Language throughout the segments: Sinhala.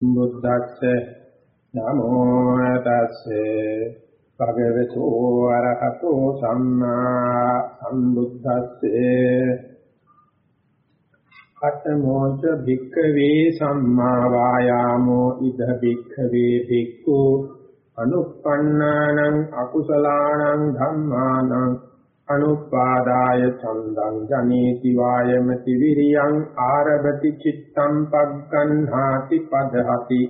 බුද්දස්ස නමෝ තස්සේ. භගවතු ආරහතෝ සම්මා සම්බුද්දස්සේ. අතමෝච භික්ඛවේ සම්මා වායාමෝ ඉද භික්ඛවේ භික්ඛු. අනුප්පන්නානං අකුසලානං ධම්මානං අනුපාදාය චන්දං ජනේති වායමති විරියං ආරභති චිත්තං පග්ගණ්හාති පදහති.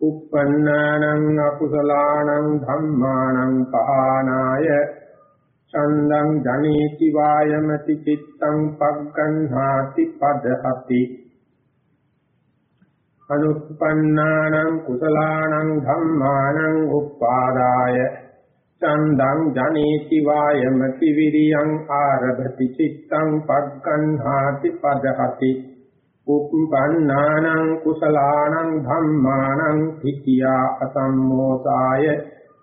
uppannānaṁ akusalaanaṁ dhammānaṁ pahānāය චන්දං ජනේති වායමති චිත්තං පග්ගණ්හාති පදහති. අනුප්පන්නානං කුසලානං ධම්මානං උපාදාය. චන්දං ජනේති වායමති විරියං ආරභති චිත්තං පග්ගණ්හාති පදහති. උප්පන්නානං කුසලානං ධම්මානං හිතියා අසම්මෝසාය.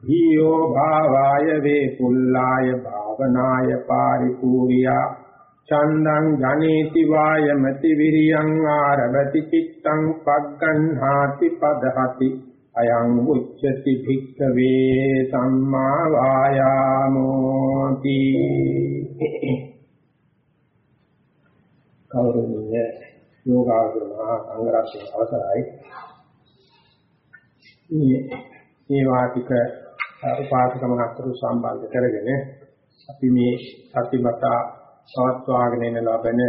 ධීයෝ භාවාය වේකුල්ලාය භාවනාය පාරිපූර්යා චන්දං ජනේති වායමති විරියං ආරභති චිත්තං පග්ගණ්හාති පදහති. අයං උච්චති භික්ඛවේ සම්මා වායාමෝති. කවුරුන්නේ යෝගාසනා අංගරක්ෂක අවසරයි. මේ මේ වාතික උපාසකම අතර සම්බන්ධ කරගෙන අපි මේ සතිපතා පවත්වාගෙන යන ලබන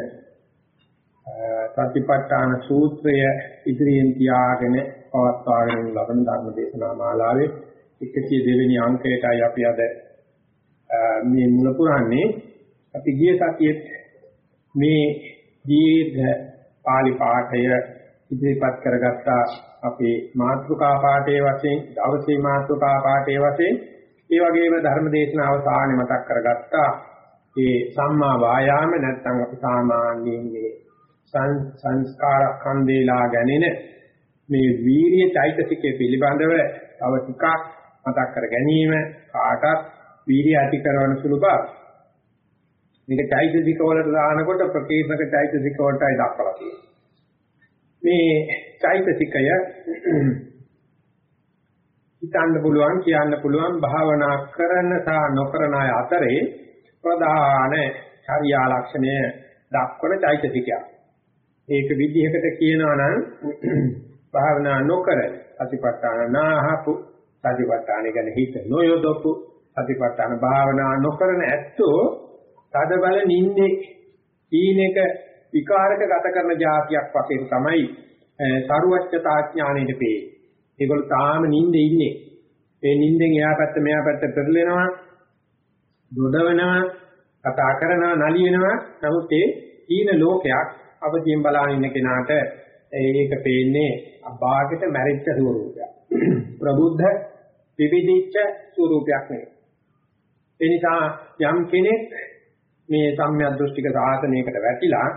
සතිපට්ඨාන සූත්‍රය ඉදිරියෙන් තියාගෙන පවත්වාගෙන ලබන ධර්ම දේශනා මාලාවේ 102 වෙනි අංකයටයි අපි අද මේ මුල පුරන්නේ. අපි ගිය සතියේ මේ දීර්ඝ පාලි පාඨය ඉදිරිපත් කරගත්තා අපේ මාතෘකා පාඨයේ වශයෙන් දවසේ මාතෘකා පාඨයේ වශයෙන්. ඒ වගේම ධර්ම දේශනාව සාහනේ මතක් කරගත්තා. ඒ සම්මා වායාම නැත්නම් අපි සාමාන්‍යයෙන් මේ සංස්කාර ඛණ්ඩේලා ගැනීම මේ වීරිය චෛතසිකයේ පිළිබඳව තව ටිකක් මතක් කර ගැනීම කාටත් වීරිය ඇති කරන සුළු බව. මේක චෛතසික වලට දානකොට ප්‍රකීර්ණක චෛතසික වලටයි දක්වලා තියෙන්නේ. මේ චෛතසිකය හිතන්න පුළුවන් කියන්න පුළුවන් භාවනා කරන සහ නොකරන අය අතරේ ප්‍රධාන චර්යා ලක්ෂණය දක්වන චෛතසිකයක්. ඒක විදිහකට කියනවා නම් භාවනා නොකර සතිපට්ඨාන නාහපු සතිපට්ඨාන ගැන හිත නොයොදපු සතිපට්ඨාන භාවනා නොකරන ඇත්තෝ තද බල නින්නේ ඊනක විකාරක ගත කරන જાතියක් වශයෙන් තමයි සරුවච්චතා ඥාණයට පේ. ඒගොල්ලෝ තාම නිින්දේ ඉන්නේ. ඒ නිින්දෙන් එහා පැත්ත මෙහා පැත්ත පෙරලෙනවා, දොඩවනවා, කතා කරනවා, නලියනවා. නමුත් ඒ ඊන ලෝකයක් අවදීන් බලාගෙන ඉන්න කෙනාට ඒක පේන්නේ අභාගයට මැරිච්ච ස්වරූපයක්. ප්‍රබුද්ධ විවිධිච්ච ස්වරූපයක් නෙවෙයි. ඒ නිසා යම් කෙනෙක් මේ සම්‍යක් දෘෂ්ටික සාසනයකට වැටිලා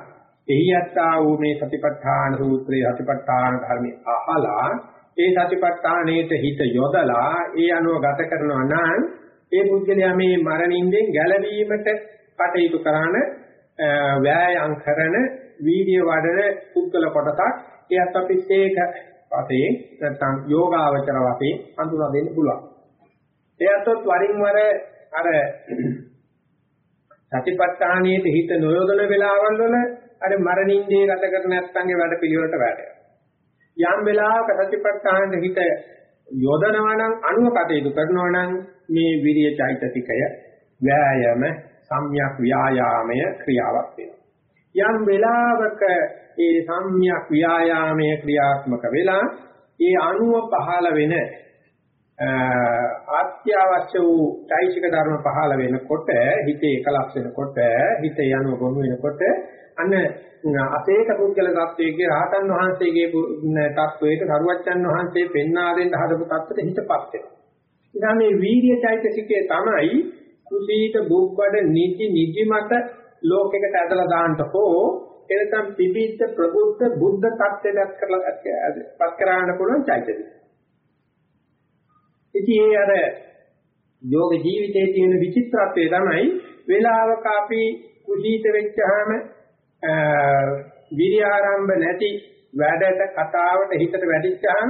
එහි යත්තා වූ මේ සතිපට්ඨාන සූත්‍රයේ සතිපට්ඨාන ධර්මයේ අහලා ඒ සතිපට්ඨානයේට හිත යොදලා ඒ අනුව ගත කරනවා නම් ඒ පුද්ගලයා මේ මරණින්ෙන් ගැලවීමට කටයුතු කරන වෑයම් කරන වීර්ය වඩන පුද්ගල කොටසක් එයත් අපි ඒක වශයෙන් නැත්නම් යෝගාවචර වශයෙන් හඳුනා දෙන්න පුළුවන්. එයත්ත් වරින් වර අර සතිපට්ඨානයේට හිත නොයොදන වෙලාවල් වල අර මරණින්දී ගත කරන නැත්නම්ගේ වැඩ පිළිවෙලට වැටෙනවා. යම් වෙලාවක සතිපට්ඨානෙ හිත යොදනවා නම් අනුව කටයුතු කරනවා නම් මේ විරිය චෛතසිකය ව්‍යායාම සම්‍යක් ව්‍යායාමය ක්‍රියාවක් වෙනවා. යම් වෙලාවක ඒ සම්මියක් ව්‍යායාමයේ ක්‍රියාත්මක වෙලා ඒ අණුව පහළ වෙන අත්‍යවශ්‍ය වූ চৈতසික ධර්ම පහළ වෙනකොට හිතේ එකලස් වෙනකොට හිත යනුව ගොනු වෙනකොට අන අපේක පුද්ගල தත්වයේ රහතන් වහන්සේගේ தත්වයට සරුවච්චන් වහන්සේ පෙන්වා දෙන්න හදපු தත්වෙට හිතපත් වෙනවා. ඉතින් මේ වීර්ය চৈতසිකයේ තමයි කුසීත බුබ්බඩ නිති නිදිමත ලෝකයකට ඇදලා දාන්න හෝ එනකම් පිපිච්ච ප්‍රබුද්ධ බුද්ධ tattwedak කරලා පත් කරන්න පුළුවන් චෛතසික. ඉතින් ඒ අර යෝග ජීවිතයේ තියෙන විචිත්‍රත්වය තමයි වේලාවක අපි කුසීත වෙච්චාම විරියාරම්භ නැති වැඩට කතාවට හිතට වැටිච්චාම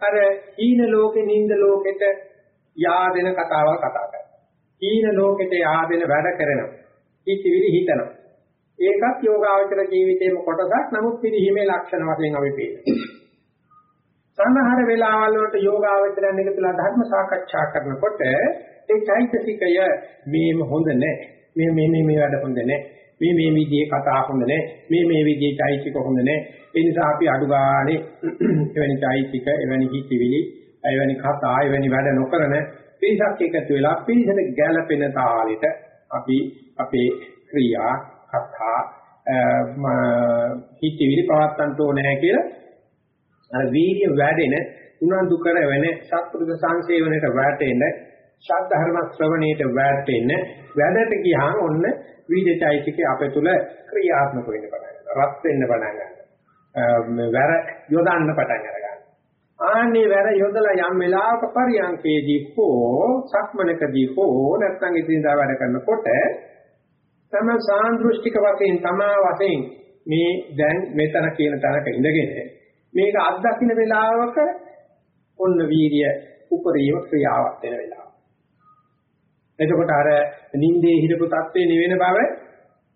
අර හීන ලෝකේ නින්ද ලෝකෙට yaadෙන කතාවල් කතා කරනවා. හීන ලෝකෙට yaadෙන වැඩ කරනවා. හිතවිලි හිතනවා. ඒකත් යෝගාවචර ජීවිතේම කොටසක් නමුත් පිළිහිමේ ලක්ෂණ වශයෙන් අපි පේනවා. සමහර වෙලාවල් වලට යෝගාවචරයන් එකතුලා ධර්ම සාකච්ඡා කරනකොට ඒ චෛතසිකය මේම හොඳ නැහැ. මේ මේ මේ මේ වැඩ හොඳ නැහැ. මේ මේ විදිහේ කතා හොඳ නැහැ. මේ මේ විදිහේ චෛතසික හොඳ නැහැ. ඒ නිසා අපි අඩු ගානේ එවැනි චෛතසික, එවැනි හිතවිලි, එවැනි කතා, එවැනි වැඩ නොකරන පිරිසක් එකතු වෙලා පිරිසට ගැළපෙන තාලෙට අපි අපේ ක්‍රියා, කතා, හිතවිලි පවත්තන්ට ඕනේ කියලා අර වීර්ය වැඩෙන උනන්දු කරවෙන සත්පුරුෂ සංසේවනයේ වැටෙන ශාද්ධර්ම ශ්‍රවණයට වැටෙන වැඩට ගියාම ඔන්න වීර්යචෛතිකේ අපේ තුල ක්‍රියාත්මක වෙන්න පටන් ගන්නවා. රත් වෙන්න පටන් ගන්නවා. වැර යොදන්න පටන් ගන්නවා. ආන්නේ වැර යොදලා යම් වෙලාවක පරියන්කේදී හෝ සක්මනකදී හෝ නැත්නම් ඉදින්දා වැඩ කරනකොට තම සාන්දෘෂ්ටික වශයෙන් තමා වශයෙන් මේ දැන් මෙතන කියන තැනක ඉඳගෙන මේක අත්දකින්න වෙලාවක ඔන්න වීර්ය උපරිම ක්‍රියාවක් වෙන වෙලාව. එතකොට අර නිින්දේ හිරපු තත්ත්වේ නෙවෙන බව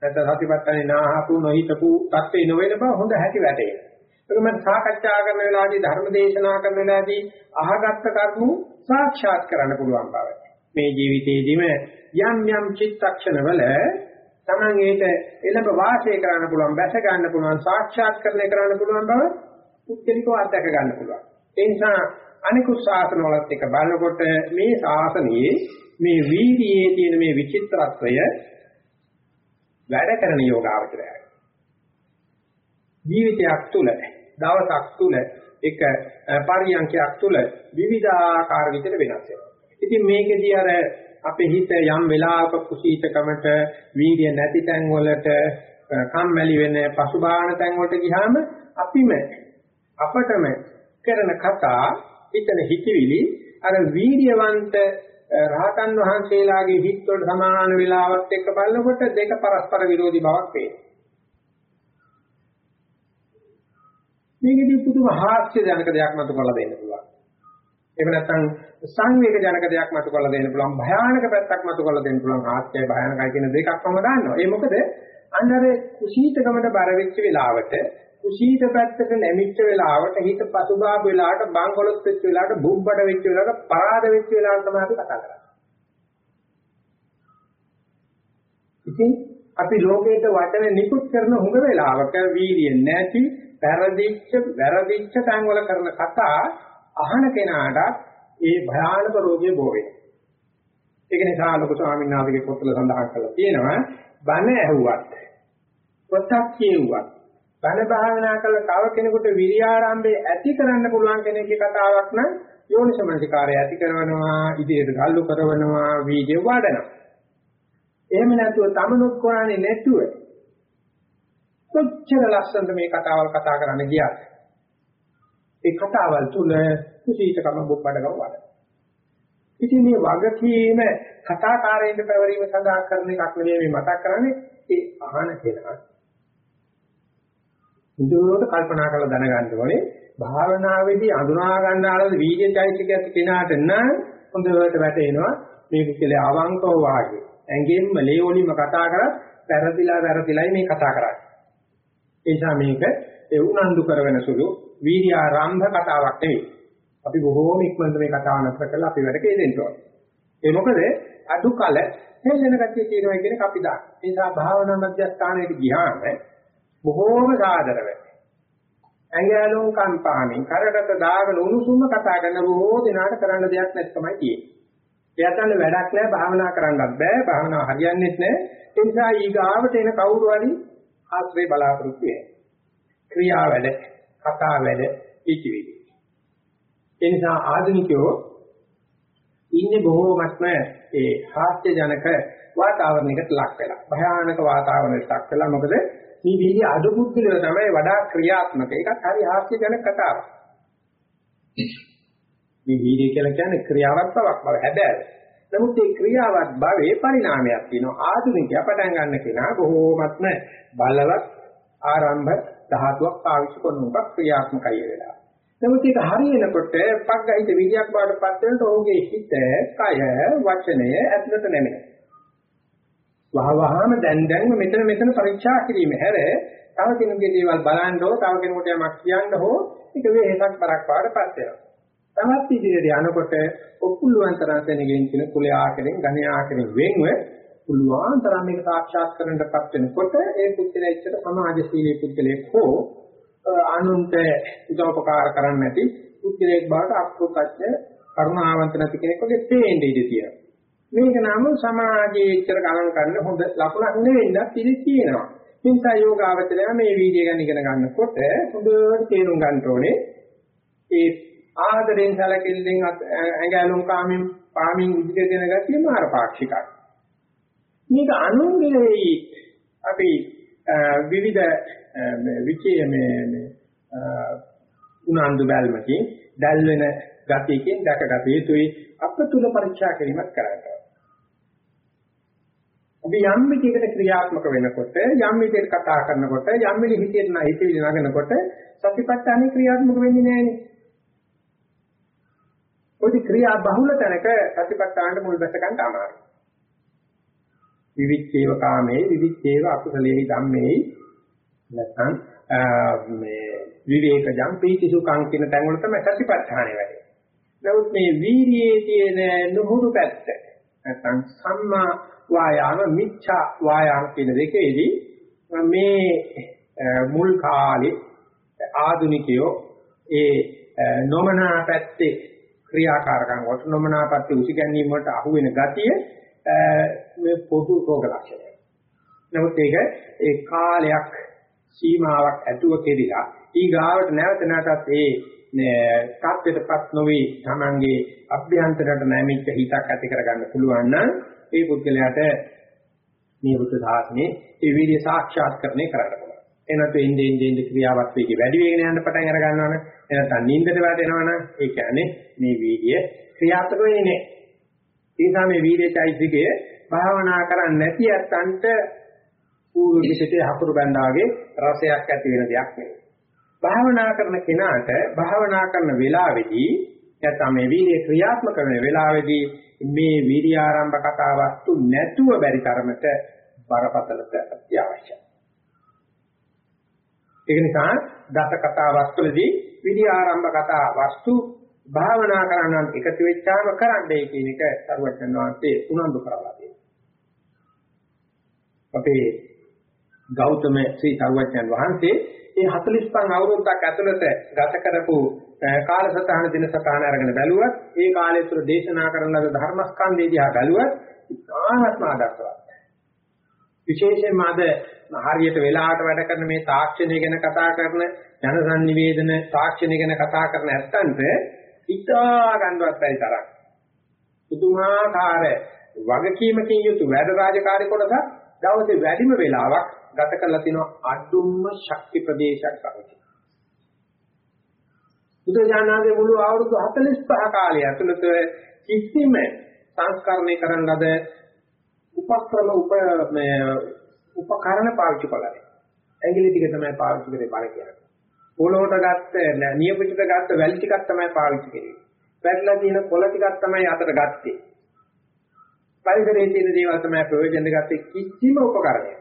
නැත්නම් සතිපත්තනේ නාහපු නොහිතපු තත්ත්වේ නොවන බව හොඳ හැටි වැටේ. ඒක මම සාකච්ඡා කරන වෙලාවදී ධර්ම දේශනා කරන වෙලාවදී අහගත්ත කරුණු සාක්ෂාත් කරන්න පුළුවන් බව. මේ ජීවිතයේදීම යම් යම් චිත්තක්ෂණවල Taman ඒක එළඹ වාසය කරන්න පුළුවන්, බැස ගන්න පුළුවන්, සාක්ෂාත් කරණය කරන්න පුළුවන් බව පුද්ගලිකව අත්දැක ගන්න පුළුවන්. ඒ නිසා අනිකුත් ශාසන වලත් එක බලනකොට මේ ශාසනයේ මේ වීර්යයේ තියෙන මේ විචිත්‍රත්වය වැඩ කරන යෝගාවචරයයි. ජීවිතයක් තුළ දවසක් තුළ එක පරියන්කයක් තුළ විවිධාකාර විදිහට වෙනස් වෙනවා. ඉතින් මේකෙදී අර අපේ හිත යම් වෙලාවක කුසීතකමට වීර්ය නැති තැන් වලට කම්මැලි වෙන පසුබාහන තැන් වලට ගියාම අපිම අපටම කරන කතා හිතන හිතවිලි අර වීර්යවන්ත රහතන් වහන්සේලාගේ හිත් වලට සමාන වෙලාවත් එක්ක බලනකොට දෙක පරස්පර විරෝධී බවක් පේනවා. මේකදී පුදුම හාස්‍ය ජනක දෙයක් මතු කරලා දෙන්න පුළුවන්. එහෙම නැත්නම් සංවේග ජනක දෙයක් මතු කරලා දෙන්න පුළුවන්. භයානක පැත්තක් මතු කරලා දෙන්න පුළුවන්. හාස්‍යයි භයානකයි කියන දෙකක්ම දාන්නවා. ඒ මොකද අnder කුසීතකමට බර වෙච්ච වෙලාවට කුසීත පැත්තට නැමිච්ච වෙලාවට හිත පසුබාබ වෙලාවට බංගලොත් වෙච්ච වෙලාවට බුබ්බඩ වෙච්ච වෙලාවට පරාද වෙච්ච වෙලාවට තමයි අපි කතා කරන්නේ. ඉතින් අපි ලෝකයට වචන නිකුත් කරන හුඟ වෙලාවක වීර්ය නැති, පෙරදිච්ච, වැරදිච්ච තැන් වල කරන කතා අහන කෙනාට ඒ භයානක රෝගය බෝ වෙනවා. ඒක නිසා ලොකු ස්වාමීන් වහන්සේගේ පොතල සඳහන් කරලා තියෙනවා බණ ඇහුවත් පොතක් කියුවත් බණ භාවනා කළ තව කෙනෙකුට විරියාරම්භය ඇති කරන්න පුළුවන් කෙනෙක්ගේ කතාවක් නම් යෝනිසමනසිකාරය ඇති කරනවා ඉදිරියට ගල්ලු කරනවා වීර්ය වඩනවා එහෙම නැතුව තමනුත් කරන්නේ නැතුව කොච්චර ලස්සනද මේ කතාවල් කතා කරන්න ගියාද ඒ කතාවල් තුල කුසීතකම බොබ්බඩකම වඩන ඉතින් මේ වගකීම කතාකාරයෙන්ද පැවරීම සඳහා කරන එකක් නෙවෙයි මේ මතක් කරන්නේ ඒ අහන කෙනා. මුදුවට කල්පනා කරලා දැනගන්න ඕනේ භාවනාවේදී අඳුනා ගන්නාලද වීර්යචෛත්‍යක ඇති කෙනාට නම් හොඳට වැටෙනවා මේක කියලා අවංකව වාගේ. ඇඟෙන්ම ලේවලින්ම කතා කරත් වැරදිලා වැරදිලයි මේ කතා කරන්නේ. ඒ නිසා මේක ඒ උනන්දු කරවෙන සුළු වීර්ය ආරම්භ කතාවක් නෙවෙයි අපි බොහෝම ඉක්මනට මේ කතාව නතර කරලා අපි වැඩ කෙරෙන්න ඕනේ ඒ මොකද අඩු කල හෙල්ලෙන ගැතිය තියෙනවා කියන එක අපි දාන ඒ නිසා භාවනා මධ්‍යස්ථානයට ගියාම බොහෝම සාදරව. ඇඟලුම් කම්පාමින් කරකට දාගෙන උණුසුම කතා කරන බොහෝ දිනාට කරන්න දෙයක් නැත්මයි තියෙන්නේ. එයාටත් වැඩක් නැහැ භාවනා කරන්නත් බෑ භාවනාව හරියන්නේත් නැහැ. ඒ නිසා ඊගාවට එන කවුරු හරි ආශ්‍රේ බලාපොරොත්තු වෙයි. ක්‍රියා වැඩ, කතා වැඩ, ඉතිවිලි. ඒ නිසා ආධුනිකයෝ ඉන්නේ බොහෝමත්ම ඒ හාස්‍ය ජනක වාතාවරණයකට ලක් වෙලා. භයානක වාතාවරණයකට ලක් වෙලා මොකද මේ වීර්ය අඩු පුද්ගලයෝ තමයි වඩා ක්‍රියාත්මක. ඒකත් හරි හාස්‍යජනක කතාවක්. මේ වීර්ය කියලා කියන්නේ ක්‍රියාවක් බවක් බව හැබැයි. නමුත් මේ ක්‍රියාවක් භවයේ පරිණාමයක් තියෙනවා. ආධුනිකයා පටන් ගන්න කෙනා බොහෝමත්ම බලවත් ආරම්භ ධාතුවක් පාවිච්චි කරනකොට ක්‍රියාත්මකයි වෙලා. නමුත් ඒක හරියනකොට පග්ගහිත විදියක් බාටපත් වෙනකොට ඔහුගේ හිත, කය, වචනය ඇතුළට නැමෙනවා. වහවහම දැන් දැන් මෙතන මෙතන පරීක්ෂා කිරීම හැර තව කෙනෙකුගේ දේවල් බලන්න හෝ තව කෙනෙකුට යමක් කියන්න හෝ ඒක වෙහසක් බරක් පාඩපත් වෙනවා. තවත් ඉදිරියට යනකොට ඔපුල්ලුවන් තරම් තැනකින් කියන කුලයේ ආකරෙන් ගණ්‍ය ආකරෙන් වෙන්ව පුළුවන් තරම් මේක සාක්ෂාත් කරගන්නටපත් වෙනකොට ඒ පුද්ගලයා ඉච්ඡත සමාජශීලී පුද්ගලයෙක් හෝ අනුන්ට උදව්පකාර කරන්න නැති පුද්ගලයෙක් බවට අප්‍රකච්ඡ කරුණාවන්ත නැති කෙනෙක් වගේ තේින්නේ ඉඳී තියෙනවා. මේක නම් සමාජයේ ඉච්ඡත කලං කරන හොඳ ලකුණක් නෙවෙන්නත් ඉඳී තියෙනවා. නිසා යෝගාවචරය මේ වීඩියෝ ගැන ඉගෙන ගන්නකොට හොඳට තේරුම් ගන්න ඕනේ ඒ ආදරෙන් සැලකිල්ලෙන් ඇඟලුම් කාමින් පාමින් ඉදිරියට දෙන ගතිය මාර පාක්ෂිකයි. මේක අනුන්ගේ අපි විවිධ විචේ මේ උනන්දු බැල්මකින් දැල් වෙන ගතියකින් දැකගත යුතුයි අපතුල පරීක්ෂා කිරීමක් කරන්න. අපි යම් විදිහකට ක්‍රියාත්මක වෙනකොට යම් විදිහකට කතා කරනකොට යම් විදිහකට හිතේ හිතවිලි නගනකොට සතිපට්ඨානේ ක්‍රියාත්මක වෙන්නේ නැහනේ. ඔය ක්‍රියා බහුල තැනක සතිපට්ඨානට මුල් බැස ගන්න අමාරුයි. විවිච්ඡේව කාමේ විවිච්ඡේව අකුසලේ ධම්මේ නැත්නම් මේ විවේකජම් පීතිසුඛං කියන තැන් වල තමයි සතිපට්ඨානේ වැඩේ. නමුත් මේ වීර්යයේ තියෙන නුහුරු පැත්ත නැත්නම් සම්මා වායාම මිච්ඡා වායාම කියන දෙකේදී මේ මුල් කාලේ ආධුනිකයෝ ඒ නොමනා පැත්තේ ක්‍රියාකාරකම් වට නොමනා පැත්තේ උසිගැන්වීම වලට අහු වෙන ගතිය මේ පොදු රෝග ලක්ෂණය. නමුත් ඒක ඒ කාලයක් සීමාවක් ඇතුව කෙරිලා ඊගාවට නැවත නැවතත් ඒ තාත්විකපත් නොවේ තමන්ගේ අභ්‍යන්තරයට නැමිච්ච හිතක් ඇති කරගන්න පුළුවන් නම් ඒ පුද්ගලයාට මේ බුද්ධ ශාසනයේ ඒ වීර්ය සාක්ෂාත්කරණය කරන්න පුළුවන්. එනතු ඉන්දේ ඉන්දේ ඉන්දේ ක්‍රියාවත් වේගය වැඩි වෙගෙන යන පටන් අර ගන්නවනේ. එනතන් නින්දට වැටෙනවනම් ඒ කියන්නේ මේ වීර්ය ක්‍රියාත්මක වෙන්නේ නැහැ. ඒ නිසා මේ වීර්යයිසිකය භාවනා කරන්නේ නැති අත්තන්ට පූර්ව විශේෂයේ හකුරු බැඳාගේ රසයක් ඇති වෙන දෙයක් නෙවෙයි. භාවනා කරන කෙනාට භාවනා කරන වෙලාවේදී නැත්නම් මේ වීර්ය ක්‍රියාත්මක වෙන වෙලාවේදී මේ වීර්ය ආරම්භ කතා වස්තු නැතුව බැරි තරමට බරපතලට අත්‍යවශ්‍යයි. ඒක නිසා දස කතා වස්තුවේදී විදි ආරම්භ කතා වස්තු භාවනා කරනන් එකතු වෙච්චාම කරන්නයි කියන එක සරුවචන වහන්සේ උනන්දු කරලා තියෙනවා. අපේ ගෞතම ශ්‍රී සරුවචන වහන්සේ මේ 45 අවුරුද්දක් ඇතුළත ගත කරපු කාලසටහන දින සටහන අරගෙන බැලුවත් ඒ කාලය තුළ දේශනා කරන ලද ධර්මස්කන්ධය දිහා බැලුවත් ඉතාමත්ම ආදර්ශවත්. විශේෂයෙන්ම අද හරියට වෙලාවට වැඩ කරන මේ තාක්ෂණය ගැන කතා කරන ජනසන්නිවේදන තාක්ෂණය ගැන කතා කරන ඇත්තන්ට ඉතා ගන්නවත් බැරි තරම්. පුදුමාකාර වගකීමකින් යුතු වැඩ රාජකාරී කොටස දවසේ වැඩිම වෙලාවක් ගත කරලා තිනවා අඩුම ශක්ති ප්‍රදේශයක් අරගෙන. බුදුජානනාගේ මුළු අවුරුදු 45 කාලය ඇතුළත කිසිම සංස්කරණය කරන ලද උපක්‍රම උප මේ උපකරණ පාවිච්චි කළා. ඇඟිලි ටික තමයි පාවිච්චි කරේ බල කියන්නේ. පොළොවට ගත්ත නියපිටට ගත්ත වැලි ටිකක් තමයි පාවිච්චි කරේ. වැටලා තියෙන කොළ ටිකක් තමයි අතට ගත්තේ. පරිසරයේ තියෙන දේවල් තමයි ප්‍රයෝජන ගත්තේ කිසිම උපකරණයක්.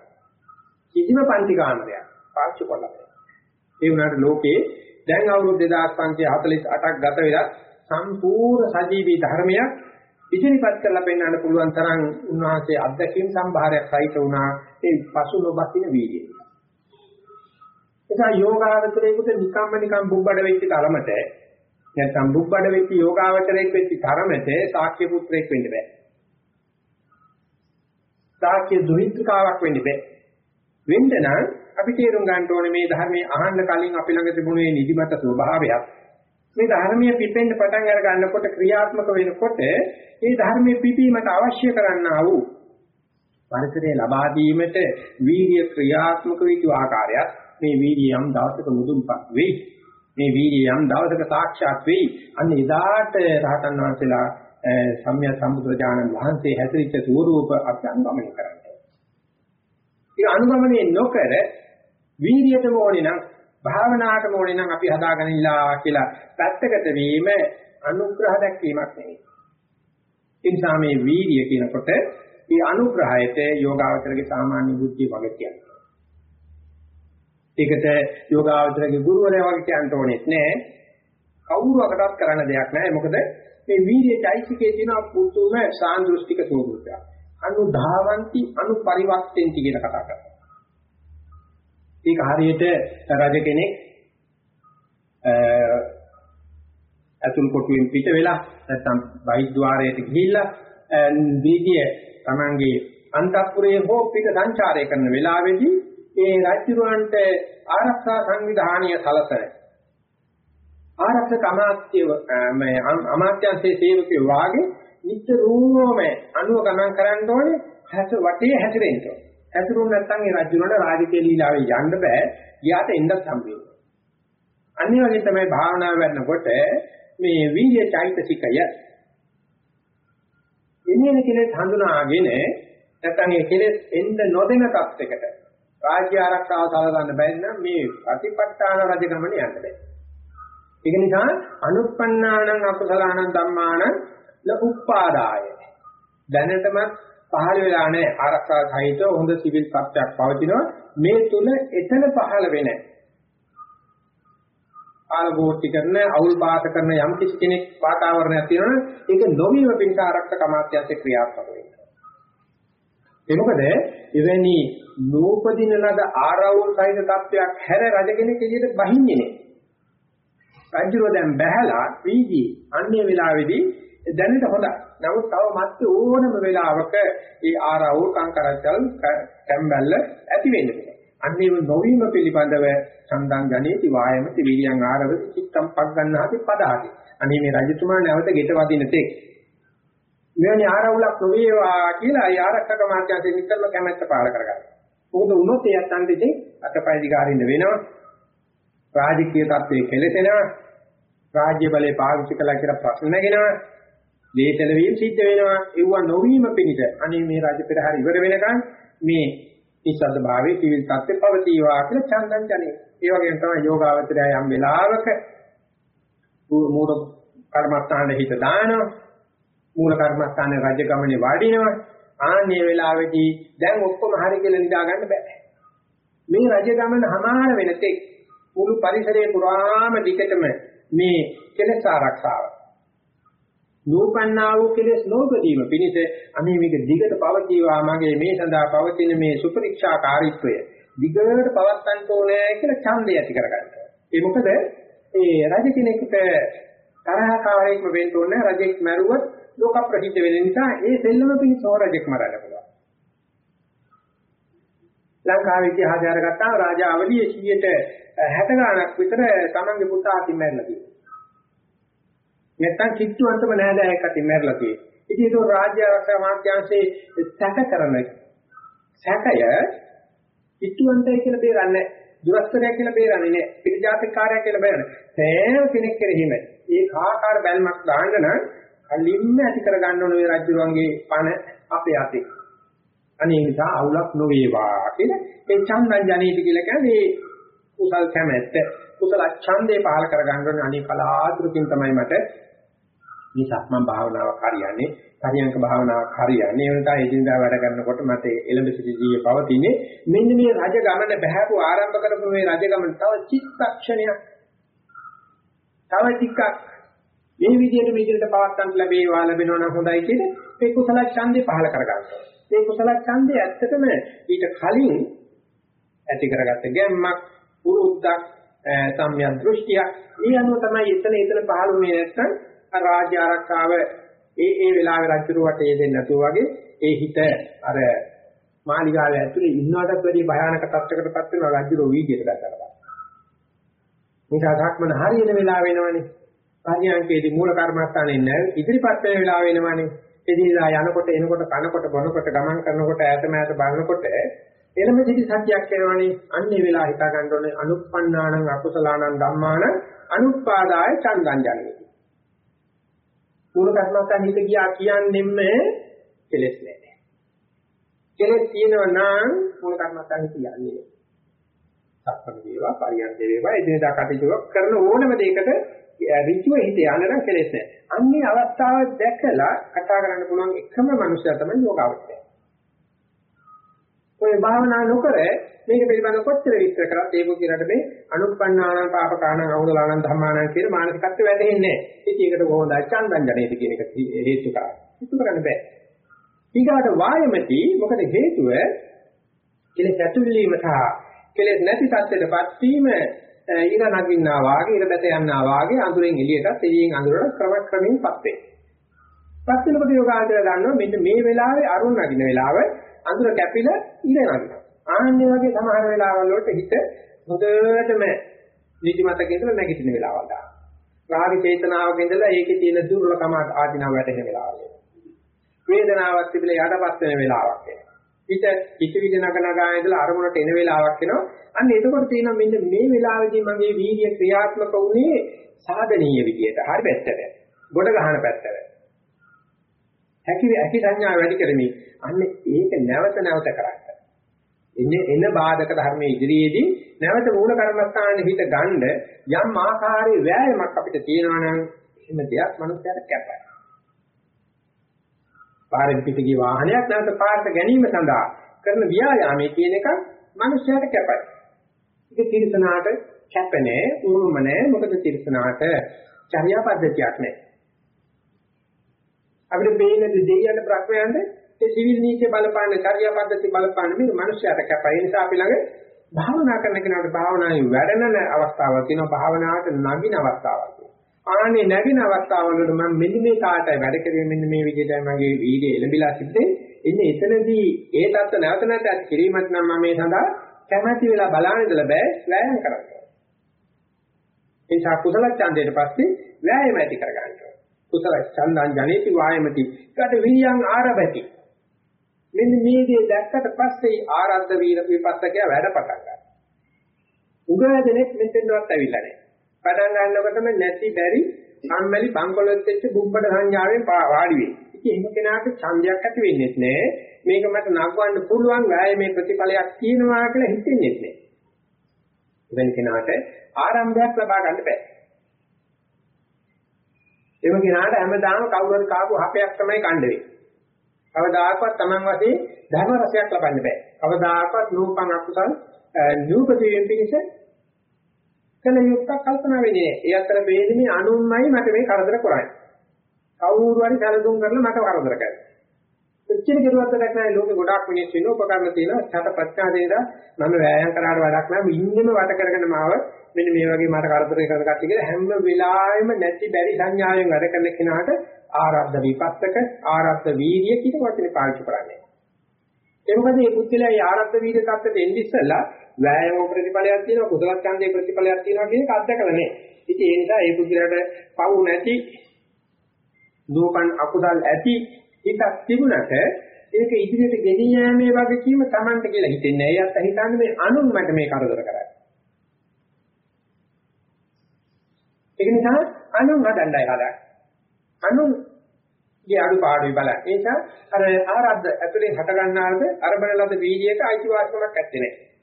කිසිම පන්ති කාමරයක් පාවිච්චි කළා. ඒ වුණාට ලෝකේ දැන් අවුරුදු 2548ක් ගත වෙලා සම්පූර්ණ සජීවී ධර්මයක් ඉදිරිපත් කරලා පෙන්වන්න පුළුවන් තරම් උන්වහන්සේ අධ්‍යක්ෂින් සම්භාරයක් සහිත වුණා ඒ පසු නොබසින වීර්යය. එසා යෝගාවචරයේකට නිකම්ම නිකම් බුබ්බඩ වෙච්ච තරමට නැත්නම් බුබ්බඩ වෙච්ච යෝගාවචරයෙක් වෙච්ච තරමට සාක්‍ය පුත්‍රයෙක් වෙන්න බෑ. සාක්‍ය දුහිත්‍රිකාවක් වෙන්න බෑ. වෙන්න නම් අපි තේරුම් ගන්න ඕනේ මේ ධර්මයේ අහන්න කලින් අපි ළඟ තිබුණු මේ නිදිමත ස්වභාවයක් මේ ධර්මයේ පිපෙන්න පටන් අර ගන්නකොට ක්‍රියාත්මක වෙනකොට මේ ධර්මයේ පිපීමට අවශ්‍ය කරන්නා වූ පරිසරය ලබා දීමට වීර්ය ක්‍රියාත්මක වූ ආකාරයක් මේ වීර්ය යම් දවසක මුදුන්පත් වෙයි මේ වීර්ය යම් දවසක සාක්ෂාත් වෙයි අන්න එදාට රහතන් වහන්සේලා සම්්‍ය සම්බුදුරජාණන් වහන්සේ හැසිරිච්ච ස්වරූප අපි අනුගමනය කරන්නේ. ඒ අනුගමනය නොකර වීර්යයටම ඕනේ නම් භාවනාවට ඕනේ නම් අපි හදාගනිලා කියලා පැත්තකට වීම අනුග්‍රහ දැක්වීමක් නෙවෙයි. ඒ නිසා මේ වීර්ය කියනකොට මේ අනුග්‍රහයට යෝගාවචරගේ සාමාන්‍ය බුද්ධිය වගේ කියනවා. ඒකට යෝගාවචරගේ ගුරුවරයා වගේ කියන්න ඕනෙත් නෑ. කවුරුවකටත් කරන්න දෙයක් නෑ. මොකද මේ වීර්ය චෛසිකයේ තියෙන පුතුම සාන්දෘෂ්ටික ස්වභාවය. අනුධාවಂತಿ අනුපරිවර්තෙන්ති කියන කතා කරනවා. ඒක හරියට රජ කෙනෙක් අතුල් කොටුවෙන් පිට වෙලා නැත්නම් බහිද්්වාරයට ගිහිල්ලා වීදියේ Tamange අන්තපුරයේ හෝ පිට සංචාරය කරන වෙලාවේදී ඒ රාජ්‍යරුවන්ට ආරක්ෂා සංවිධානීය සලසන ආරක්ෂක අමාත්‍ය මේ අමාත්‍යංශයේ සේවකයෝ වාගේ නිතරම අනුව ගමන් කරන්න ඕනේ හැස වටේ හැසිරෙන්න ඕනේ. හැසිරුණ නැත්නම් ඒ රාජ්‍යරුවන්ට රාජකීය ලීලාවේ යන්න බෑ. ගියාට එන්නත් හම්බ වෙනවා. අනිත් වගේ තමයි භාවනාව වැඩනකොට මේ වීර්ය චෛතසිකය එන්නේ කෙලෙස් හඳුනාගෙන නැත්නම් ඒ කෙලෙස් එන්න නොදෙන තත්යකට රාජ්‍ය ආරක්ෂාව සලසන්න බැරි නම් මේ ප්‍රතිපත්තාන රජගමන යන්න බෑ. ඒක නිසා අනුප්පන්නානං අකුසලානං ධම්මානං ලඋප්පාදාය. දැනටමත් පහළ වෙලා නැහැ ආරක්ෂා සහිත හොඳ සිවිල් සත්‍යයක් පවතිනවා මේ තුල එතන පහළ වෙන්නේ ආලෝකෝටි කරන අවුල් බාස කරන යම් කිසි කෙනෙක් වාතාවරණයක් තියෙනවනේ ඒක නොවීම පිණිස ආරක්ෂක අමාත්‍යංශේ ක්‍රියාත්මක වෙනවා. ඒ මොකද එවැනි නූපදින ලද ආරවුල් සහිත තත්වයක් හැර රජ කෙනෙක් එළියට බහින්නේ නැහැ. රජුව දැන් බැහැලා වීදී අන්නේ වෙලාවේදී දැනට හොඳයි. නමුත් තව මත් ඕනම වෙලාවක ඒ ආරවුල් කංකරච්චල් කැම්බැල්ල ඇති වෙන්නේ. අන්නේම නොවීම පිළිබඳව සම්දන් ගණේති වායමති විරියං ආරවති චිත්තම් පක් ගන්නාති පදාති. අනේ මේ රජතුමා නැවත ගෙට වදින තෙක් මෙවැනි ආරවුලක් නොවේවා කියලා ඒ ආරක්ෂක මාත්‍යාංශයෙන් නිතරම කැමැත්ත පාල කරගන්නවා. මොකද වුණොත් ඒ අතන්ට ඉතින් අතපය දිගාරින්න වෙනවා. රාජකීය තත්ත්වයේ කෙලෙසෙනවා. රාජ්‍ය බලය පාවිච්චි කළා කියලා ප්‍රශ්න නැගෙනවා. දේතල වීම සිද්ධ වෙනවා. ඒව නොවීම පිණිස අනේ මේ රාජ පෙරහැර ඉවර වෙනකන් මේ නිසද්ද භාවයේ සිවිල් තත්ත්වේ පවතිවා කියලා චන්දන් ජනේ. ඒ වගේම තමයි යෝගාවචරය යම් වෙලාවක මූල කර්මස්ථානයේ හිත දානවා. මූල කර්මස්ථානයේ රජ ගමනේ වඩිනවා. ආන්නේ වෙලාවේදී දැන් ඔක්කොම හරි කියලා නිදා ගන්න බෑ. මේ රජ ගමන හමාර වෙනතෙක් මුළු පරිසරයේ පුරාම දිගටම මේ කෙලෙස් ආරක්ෂාව නූපන්නා වූ කෙලෙස් නොබදීම පිණිස අනේ මේක දිගට පවතිවා මගේ මේ සඳහා පවතින මේ සුපරික්ෂාකාරීත්වය දිගට පවත්වන්න ඕනේ කියලා ඡන්දය ඇති කරගන්නවා. ඒ මොකද ඒ රජ කෙනෙකුට තරහකාරයෙක්ම වෙන්න ඕනේ රජෙක් මැරුවොත් ලෝක ප්‍රසිද්ධ වෙන නිසා ඒ සෙල්ලම පිණිස රජෙක් මරන්න පුළුවන්. ලංකාවේ ඉතිහාසය අරගත්තාම රාජාවලියේ 60 ගාණක් විතර තමන්ගේ පුතා අතින් මැරලා තියෙනවා. නැත්තම් කිට්ටුවන්තම නෑදෑයෙක් අතින් මැරලා තියෙනවා. ඉතින් ඒක රාජ්‍ය ආරක්ෂා මාත්‍යාංශයේ සැක කරන සැකය කිට්ටුවන්තය කියලා බේරන්නේ දුරස්තරය කියලා බේරන්නේ නෑ. පිළිජාතිකාරය කියලා බේරන්නේ. සෑම කෙනෙක් කෙරෙහිම ඒ කාකාර බැල්මක් දාන්න නම් කලින්ම ඇති කර ගන්න ඕන මේ රජුරුවන්ගේ පණ අපේ අතේ. අනේ නිසා අවුලක් නොවේවා කියලා ඒ චන්දන් ජනීති කියලා කියන්නේ කුසල් කැමැත්ත කුසල ඡන්දේ පහල කර ගන්න ඕනේ අනේ කලාතුරකින් තමයි මට මේ සක්මන් භාවනාවක් හරියන්නේ පරියංක භාවනාවක් හරියන්නේ ඒ නිසා එදිනදා වැඩ කරනකොට මට එළඹ සිටි ජීවිතය පවතින්නේ මෙන්න මේ රජ ගමන බහැපු ආරම්භ කරපු මේ රජ ගමන තව චිත්තක්ෂණයක් තව ටිකක් මේ විදිහට මේකට පවත්තන්න ලැබේවා ලැබෙනවා නම් හොඳයි කියන්නේ මේ කුසල ඡන්දේ පහල කරගන්නවා මේ කුසල ඡන්දේ ඇත්තටම ඊට කලින් ඇති කරගත්ත ගැම්මක් පුරුද්දක් සම්‍යක් දෘෂ්ටියක් මේ අනුව තමයි එතන එතන පහළුනේ නැත්නම් රාජ්‍ය ආරක්ෂාව ඒ ඒ වෙලාවේ රජුරුවට යෙදෙන්නේ නැතුව වගේ ඒ හිත අර මාලිගාවේ ඇතුලේ ඉන්නවටත් වැඩිය භයානක තත්යකටපත් වෙනවා රජුරෝ වීදියට ගත්තා. මේක ආත්මන හරියන වෙලාව වෙනවනේ. පරියන්කේදී මූල කර්මස්ථානේ නැහැ ඉදිරිපත් වෙන වෙලාව වෙනවනේ. එදිනදා යනකොට එනකොට කනකොට බොනකොට ගමන් කරනකොට ඈත මෑත බලනකොට එළම සිටි සත්‍යයක් වෙනවනේ. අන්නේ වෙලාව හිතා ගන්න ඕනේ අනුප්පන්නානං අකුසලානං ධම්මාන අනුත්පාදාය චන්දං ජනේති. මූල කර්මස්ථාන හිත ගියා කියන්නෙම කෙලෙස් නැහැ. කෙලෙස් තියෙනවා නම් මූල කර්මස්ථාන කියන්නේ. සක්මණ වේවා, පරියන්ත වේවා, එදිනදා කටයුතු කරන ඕනම දෙයකට ඍජුව හිත යන්න නම් කෙලෙස් නැහැ. අන්නේ අවස්ථාව දැකලා කතා කරන්න පුළුවන් එකම මනුස්සයා තමයි යෝගාවචරය. ඔය භාවනා නොකර මේක පිළිබඳව කොච්චර විස්තර කරත් ඒ පුද්ගලයාට මේ අනුප්පන්නාන පාපකාන අවුලලාන ධම්මාන කියන මානසිකත්වය වැටෙන්නේ නැහැ. ඉතින් ඒකට කොහොමද චන්දන් ජනේත කියන එක හේතු කරා. ඒක කරන්න බෑ. ඊගාට වායමති මොකද හේතුව කෙලෙස් ඇතුළීම සහ කෙලෙස් නැති තත්ත්වයටපත් වීම ඊර නගින්නා වාගේ ඊර බැත යන්නා වාගේ අඳුරෙන් එළියටත් එළියෙන් අඳුරට ක්‍රම ක්‍රමයෙන් පත් වෙනවා. පත් වෙනකොට යෝගාචර ගන්නවා මෙන්න මේ වෙලාවේ අරුණ නගින වෙලාව අඳුර කැපිලා ඉර නගිනවා. ආන්නේ වගේ සමහර වෙලාවල් වලට හිත හොඳටම නිදිමතක ඉඳලා නැගිටින වෙලාවල් දානවා. රාග චේතනාවක ඉඳලා ඒකේ තියෙන දුර්ලභම ආධිනව වැටෙන වෙලාවල්. වේදනාවක් තිබිලා යටපත් වෙන වෙලාවක් එනවා. හිත හිතවිලි නග නගා ඉඳලා අරමුණට එන වෙලාවක් එනවා. අන්න එතකොට තියෙනවා මෙන්න මේ වෙලාවේදී මගේ වීර්ය ක්‍රියාත්මක වුණේ සාධනීය විදියට. හරි පැත්තට. ගොඩ ගන්න පැත්තට. හැකි හැකි සංඥා වැඩි කරමින් අන්න ඒක නැවත නැවත කරන්න. එන්නේ එන බාධක ධර්මයේ ඉදිරියේදී නැවත මූල කර්මස්ථානයේ හිත ගන්න යම් ආකාරයේ වෑයමක් අපිට තියෙනවා නම් එහෙම දෙයක් මනුස්සයාට කැපයි. පාරෙන් පිට ගිය වාහනයක් නැවත පාරට ගැනීම සඳහා කරන ව්‍යායාමයේ කියන එක මනුස්සයාට කැපයි. ඒක තිරසනාට කැප නැහැ, උරුම නැහැ. මොකද තිරසනාට චර්යා පද්ධතියක් නැහැ. අපිට බේන දෙයියන්ට ප්‍රඥාන්ද ඒ සිවිල් නීතිය බලපාන චර්යා පද්ධති බලපාන මේ මනුස්සයාට කැපයි. ඒ නිසා අපි ළඟ භාවනා කරන කෙනාට භාවනාවේ වැඩෙන අවස්ථාවක් තියෙනවා භාවනාවට නගින අවස්ථාවක් ආනේ නැගින අවස්ථාවවල මම මෙන්න මේ කාටයි වැඩ කරේ මෙන්න මේ විදිහටයි මගේ වීඩියෝ එළඹිලා තිබ්බේ ඉන්නේ එතනදී ඒ தත්ත නැවත නැවත කිරීමත් නම් මම මේ සඳහා කැමැති වෙලා බලන්න ඉඳලා බෑ වෑයම් කරන්න ඒ නිසා කුසල ඡන්දයට පස්සේ වෑයම ඇති කරගන්න කුසල ඡන්දං ජනේති වායමති. ඊට විරියං ආරභති මෙන්න මේ දේ දැක්කට පස්සේ ආරද්ධ වීර විපස්සකය වැඩ පටන් ගන්නවා. උගදෙනෙක් මෙතෙන්වත් ඇවිල්ලා නැහැ. පටන් ගන්නකොටම නැති බැරි සම්මැලි බංකොලොත් වෙච්ච බුබ්බඩ සංඥාවෙන් වාඩි වෙයි. ඉතින් එහෙම කෙනාට ඡන්දයක් ඇති වෙන්නේ නැහැ. මේක මට නගවන්න පුළුවන් වෑයමේ ප්‍රතිඵලයක් තියෙනවා කියලා හිතෙන්නේ නැහැ. එවැනි කෙනාට ආරම්භයක් ලබා ගන්න බෑ. එවැනි කෙනාට හැමදාම කවුරු හරි කාපු හපයක් තමයි කණ්ඩ වෙන්නේ. කවදාකවත් Taman වශයෙන් ධර්ම රසයක් ලබන්න බෑ. කවදාකවත් නූපන් අකුසල් නූපති වෙන පිණිස කල යුක්ත කල්පනා වෙන්නේ. ඒ අතර වේදනේ අනුන්මයි මට මේ කරදර කරන්නේ. කවුරු හරි සැලසුම් කරලා මට කරදර කරනවා. එච්චර කෙරුවත් වැඩක් නැහැ ලෝකේ ගොඩාක් මිනිස්සු ඉන්න උපකරණ තියෙනවා ඡට ප්‍රඥා දේදා මම වෑයම් කරාට වැඩක් නැහැ ඉන්නෙම වට කරගෙන මාව මෙන්න මේ වගේ මට කරදර කරන කට්ටිය කියලා හැම වෙලාවෙම නැති බැරි සංඥාවෙන් වැඩ කරන කෙනාට ආරද්ධ විපස්සක ආරද්ධ වීර්ය කියන වචනේ පාවිච්චි කරන්නේ. ඒ මොකද මේ පුද්ගලයා මේ ආරද්ධ වීර්ය tattete එන්නේ ඉස්සලා වෑයම ප්‍රතිඵලයක් තියෙනවා කුසල ඡන්දේ ප්‍රතිඵලයක් තියෙනවා කියන එක අත්දකලා නැහැ. ඉතින් ඒ නිසා මේ පුද්ගලයාට පවු නැති නූපන් අකුසල් ඇති හිතක් තිබුණට ඒක ඉදිරියට ගෙනිය යෑමේ වගකීම Tamanට කියලා හිතෙන්නේ. ඒ අත්ත හිතන්නේ මේ අනුන් මට මේ කරදර කරන්නේ. ඒක නිසා අනුන් හදන්නයි හදන්නේ. අනුන්ගේ අඩුපාඩු බලන්න. ඒ නිසා අර ආරද්ධ ඇතුලේ හට ගන්නාද අරබන ලද වීර්යයක අයිතිවාසිකමක් ඇත්තේ නැහැ.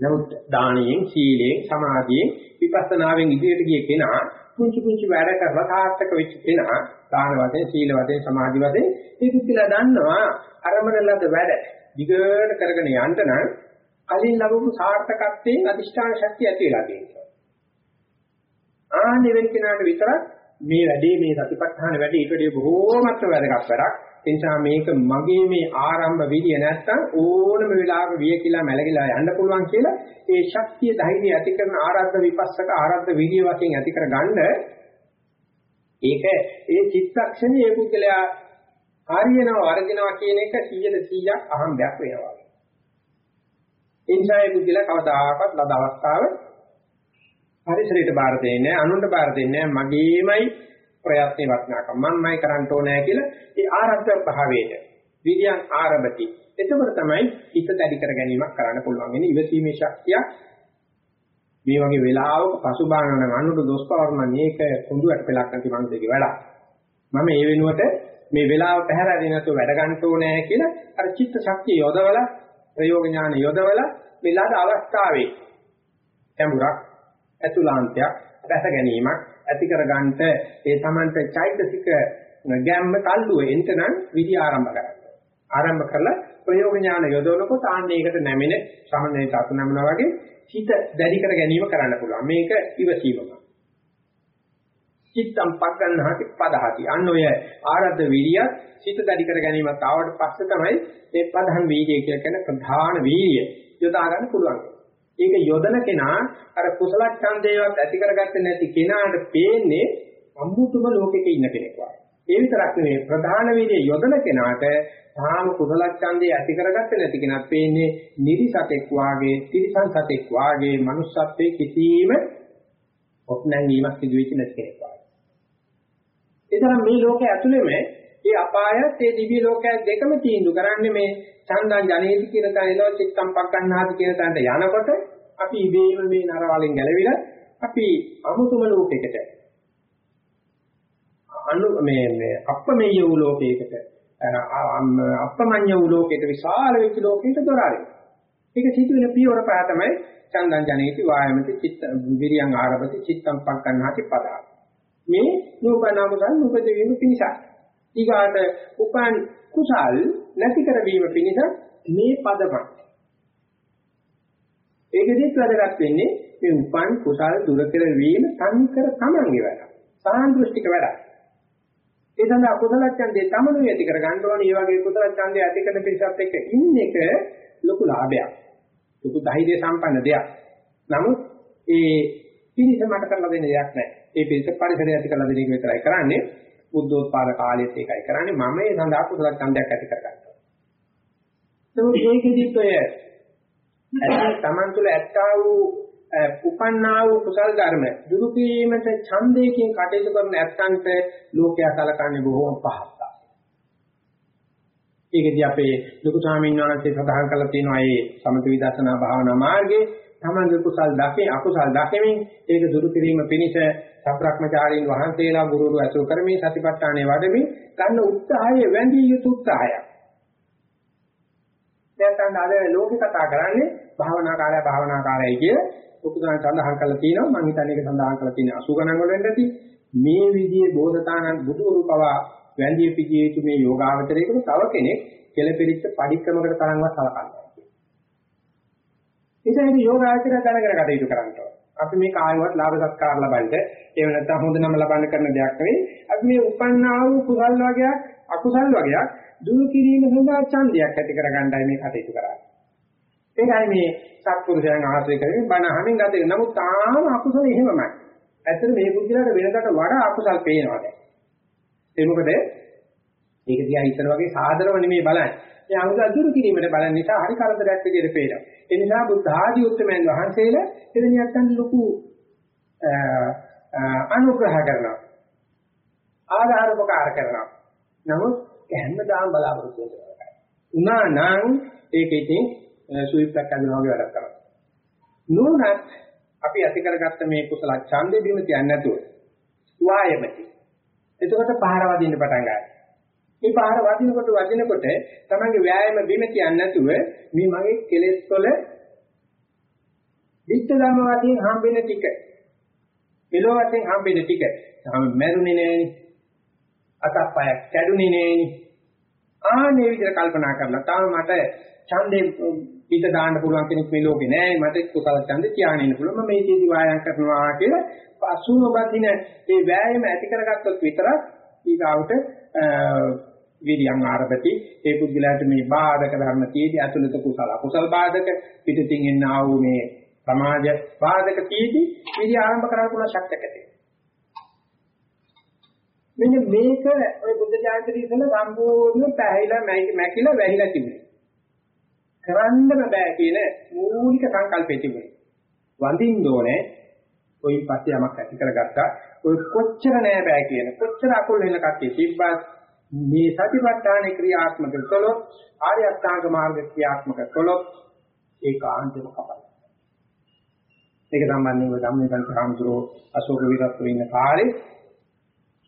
නමුත් දානයෙන්, සීලයෙන්, සමාධියෙන්, විපස්සනාවෙන් ඉදිරියට ගිය කෙනා පුංචි පුංචි වැඩ කරලා සාර්ථක වෙච්ච කෙනා දාන වශයෙන්, සීල වශයෙන්, සමාධි වශයෙන් මේ පුද්ගලයා දන්නවා අරබන ලද වැඩ දිගට කරගෙන යන්න නම් කලින් ලැබපු සාර්ථකත්වයෙන් අදිෂ්ඨාන ශක්තිය ඇති වෙලා තියෙනවා. ආන්නේ වෙන කෙනාට විතරක් මේ වැඩේ මේ සතිපට්ඨාන වැඩේ ඊට වඩා බොහෝමත්ම වැදගත් වැඩක්. ඒ නිසා මේක මගේ මේ ආරම්භ විදිය නැත්තම් ඕනම වෙලාවක විය කියලා මැලගිලා යන්න පුළුවන් කියලා ඒ ශක්තිය ධෛර්යය ඇති කරන ආරද්ධ විපස්සක ආරද්ධ විදිය වශයෙන් ඇති කරගන්න ඒක ඒ චිත්තක්ෂණයේ ඒ පුද්ගලයා හරියනවා වර්ධිනවා කියන එක 100% අහම්බයක් වෙනවා. ඒ නිසා ඒ පුද්ගලයා කවදාකවත් ලද අවස්ථාවේ පරිසරයට බාර දෙන්නේ නැහැ අනුන්ට බාර දෙන්නේ නැහැ මගේමයි ප්‍රයත්නේ වටනාකම මම්මයි කරන්න ඕනේ කියලා ඒ ආරද්ධ භාවයට විද්‍යං ආරභති එතකොට තමයි හිත දැඩි කර ගැනීමක් කරන්න පුළුවන්. වෙන්නේ ඉවසීමේ ශක්තිය මේ වගේ වෙලාවක පසුබාහන අනුන්ට දොස් පවර්ම මේක කුඳුවට පෙලක් නැති මනුස්සයෙක් වැඩක්. මම ඒ වෙනුවට මේ වෙලාව පැහැරදී නැතුව වැඩ ගන්න ඕනේ කියලා අර චිත්ත ශක්තිය යොදවලා ප්‍රයෝග ඥාන යොදවලා මේ ලද අවස්ථාවේ ගැඹුරක් අතුලාන්තයක් රැස ගැනීමක් ඇති කර ගන්නට ඒ Tamante චෛතසික ගැම්ම තල්ලුව එන්ටනම් විදි ආරම්භ කරගන්න. ආරම්භ කරලා ප්‍රයෝග ඥාන යොදවනකොට ආන්නේකට නැමෙන සමනලයට අතු නැමනවා වගේ හිත දැඩි කර ගැනීම කරන්න පුළුවන්. මේක ඉවසීමක්. චිත්තම් පග්ගන්හාති පදහති. අන්න ඔය ආරද්ධ විරිය චිත්ත දැඩි කර ගැනීමත් ආවට පස්සේ තමයි මේ ප්‍රධාන වීර්යය කියලා කියන ප්‍රධාන වීර්යය යොදා ගන්න පුළුවන්. ඒක යොදන කෙනා අර කුසල ඡන්දේවත් ඇති කරගත්තේ නැති කෙනාට පේන්නේ අමුතුම ලෝකෙක ඉන්න කෙනෙක් වගේ. ඒ විතරක් නෙවෙයි ප්‍රධාන වීර්යය යොදන කෙනාට තාම කුසල ඡන්දේ ඇති කරගත්තේ නැති කෙනාට පේන්නේ නිරිසතෙක් වාගේ, තිරිසන් සතෙක් වාගේ, manussත්වයේ කිසිම ඔප්නැංගීමක් සිදු වෙච්ච නැති කෙනෙක් වාගේ. ඒතරම් මේ ලෝකයේ ඇතුළෙම ඒ අපායත් ඒ දිව්‍ය ලෝකයත් දෙකම තීන්දුව කරන්නේ මේ චන්දං ජනේති කියන තැනේලෝ චිත්තම් පක්කන්නාති කියන තැනට යනකොට අපි ඉබේම මේ නර වලින් ගැලවිලා අපි අමුතුම ලෝකයකට අනු මේ මේ අපමෙය වූ ලෝකයකට අපමඤ්ඤ වූ ලෝකයකට විශාල වෙච්ච ලෝකයකට දොරාරේ. ඒක සිදුවෙන පියවර පහ තමයි චන්දං ජනේති වායමති චිත්ත විරියං ආරභති චිත්තම් පක්කන්නාති පදා. මේ නූපනාමසන් උපදවීම පිණිසයි. ඊගාට උපන් කුසල් නැති කරවීම පිණිස මේ පදමයි. ඒකෙදිත් වැදගත් වෙන්නේ මේ උපන් කුසල් දුර කරවීම සංකර තමන්ගේ වැඩ. සාන්දෘෂ්ටික වැඩ. ඒ සඳහා කුසල ඡන්දේ තමනු ඇති කර ගන්න ඕනේ. මේ වගේ කුසල ඡන්දේ ඇති කරන පිරිසත් එක්ක ඉන්න එක ලොකු ලාභයක්. ලොකු ධෛර්ය සම්පන්න දෙයක්. නමුත් ඒ පිරිස මට කරලා දෙන්න දෙයක් නැහැ. ඒ පිරිස පරිසරය ඇති කරලා දෙන එක විතරයි කරන්නේ. බුද්ධෝත්පාද කාලයේත් ඒකයි කරන්නේ. මම ඒ සඳහා කුසල ඡන්දයක් ඇති කරගන්නවා. නමුත් ඒකෙදිත් ඔය ඇත්ත තමන් තුළ ඇත්තා වූ උපන්නා වූ කුසල් ධර්ම දුරු කිරීමට ඡන්දයෙන් කටයුතු කරන ඇත්තන්ට ලෝකයා සලකන්නේ බොහෝම පහත්. ඒකදී අපේ ලොකු ස්වාමීන් වහන්සේ සඳහන් කළා තියෙනවා මේ සමථ විදර්ශනා භාවනා මාර්ගයේ තමන්ගේ කුසල් දකේ අකුසල් දකෙමින් ඒක දුරු කිරීම පිණිස සබ්‍රක්‍මචාරීන් වහන්සේලා ගුරුවරු ඇසුරු කරමින් සතිපට්ඨානයේ වඩමින් ගන්න උත්සාහය වැඳිය යුතු උත්සාහයක්. දැන් අද ලෝකේ කතා කරන්නේ භාවනා කාලය භාවනා කාලයයි කිය උපුදාන සඳහන් කරලා තියෙනවා මම හිතන්නේ ඒක සඳහන් කරලා තියෙන 80 ගණන් වල වෙන්න ඇති මේ විදිහේ බෝධතානන් බුදුරු පවා වැඳිය පිළිය යුතු මේ යෝගාවචරයකට තව කෙනෙක් කෙලපිරිච්ච පරික්‍රමකට තරම්වත් සලකන්නේ. ඒසයි මේ යෝගාචරය දැනගෙන කටයුතු කරන්න ඕනේ. අපි මේ කායවත් ලාභ සත්කාර ලබන්න එහෙම නැත්නම් හොඳ නම ලබන්න කරන දෙයක් නෙවෙයි. අපි මේ උපන්නා වූ කුසල් වගේක් අකුසල් වගේක් දුරු කිරීම සඳහා ඡන්දයක් ඇති කරගන්නයි මේ කටයුතු කරන්නේ. ඒකයි මේ සත්පුරුෂයන් ආශ්‍රය කරගෙන බණ අහමින් ගත වෙන. නමුත් තාම අකුසල එහෙමමයි. ඇත්තට මේ බුද්ධිලාට වෙනකට වඩා අකුසල් පේනවා දැන්. ඒ මොකද මේක දිහා ඉතර වගේ සාධරව නෙමෙයි බලන්නේ. මේ අනුසල් දුරු කිරීමට බලන නිසා හරි කරදරයක් විදිහට පේනවා. ඒ නිසා බුද්ධ ආදී උත්තරමයන් වහන්සේලා එවැනි නැත්තන් ලොකු අනුග්‍රහ කරනවා. ආධාර උපකාර කරනවා. නමුත් හැමදාම බලාපොරොත්තු වෙනවා. උනා නම් ඒක ඉතින් සුවිප්පක් අඳිනවා වගේ වැඩක් කරනවා. නෝනත් අපි ඇති කරගත්ත මේ කුසල ඡන්දේ බිම තියන්නේ නැතුව වායමති. එතකොට පහර වදින්න පටන් ගන්නවා. මේ පහර වදිනකොට වදිනකොට තමන්ගේ ව්‍යායාම බිම තියන්නේ නැතුව මේ මගේ කෙලෙස් වල විත්ත ධර්ම වශයෙන් හම්බෙන ටික. මෙලෝ වශයෙන් හම්බෙන ටික. තමයි මරුනේ නෑනේ. අතප්පයක් කැඩුනේ නෑනේ. ආනේ විදිහට කල්පනා කරලා තාම මට ඡන්දේ පිට දාන්න පුළුවන් කෙනෙක් මේ ලෝකේ නෑ මට කුසල ඡන්දේ තියාගෙන ඉන්න පුළුවන්. මම මේ ජීවි වායම් කරනවා කියලා අසුනබදින ඒ වෑයම ඇති කරගත්තොත් විතරක් ඊගාවට විරියං ආරභති ඒ පුද්ගලයාට මේ බාධක ධර්ම තියෙදි අතුලත කුසල කුසල බාධක පිටින් එන්නා වූ මේ සමාජ බාධක තියෙදි විරිය ආරම්භ කරන්න පුළුවන් ශක්තියක් ඇති. මෙන්න මේක ඔය බුද්ධ ජාතකයේ ඉතල සම්පූර්ණ පැහැිලා මැකිලා වැහිලා තිබුණේ. කරන්න බෑ කියන මූලික සංකල්පය තිබුණේ. වඳින්න ඕනේ. ඔයින් පස්සේ යමක් ඇති කරගත්තා. ඔය කොච්චර නෑ බෑ කියන කොච්චර අකුල් වෙන කට්ටිය තිබ්බත් මේ සතිපට්ඨාන ක්‍රියාත්මක කළොත් ආර්ය අෂ්ටාංග මාර්ග ක්‍රියාත්මක කළොත් ඒකාන්තව කපයි. ඒක සම්බන්ධව ධම්මේකන්ත රාමතුරෝ අශෝක විරත්ව ඉන්න කාලේ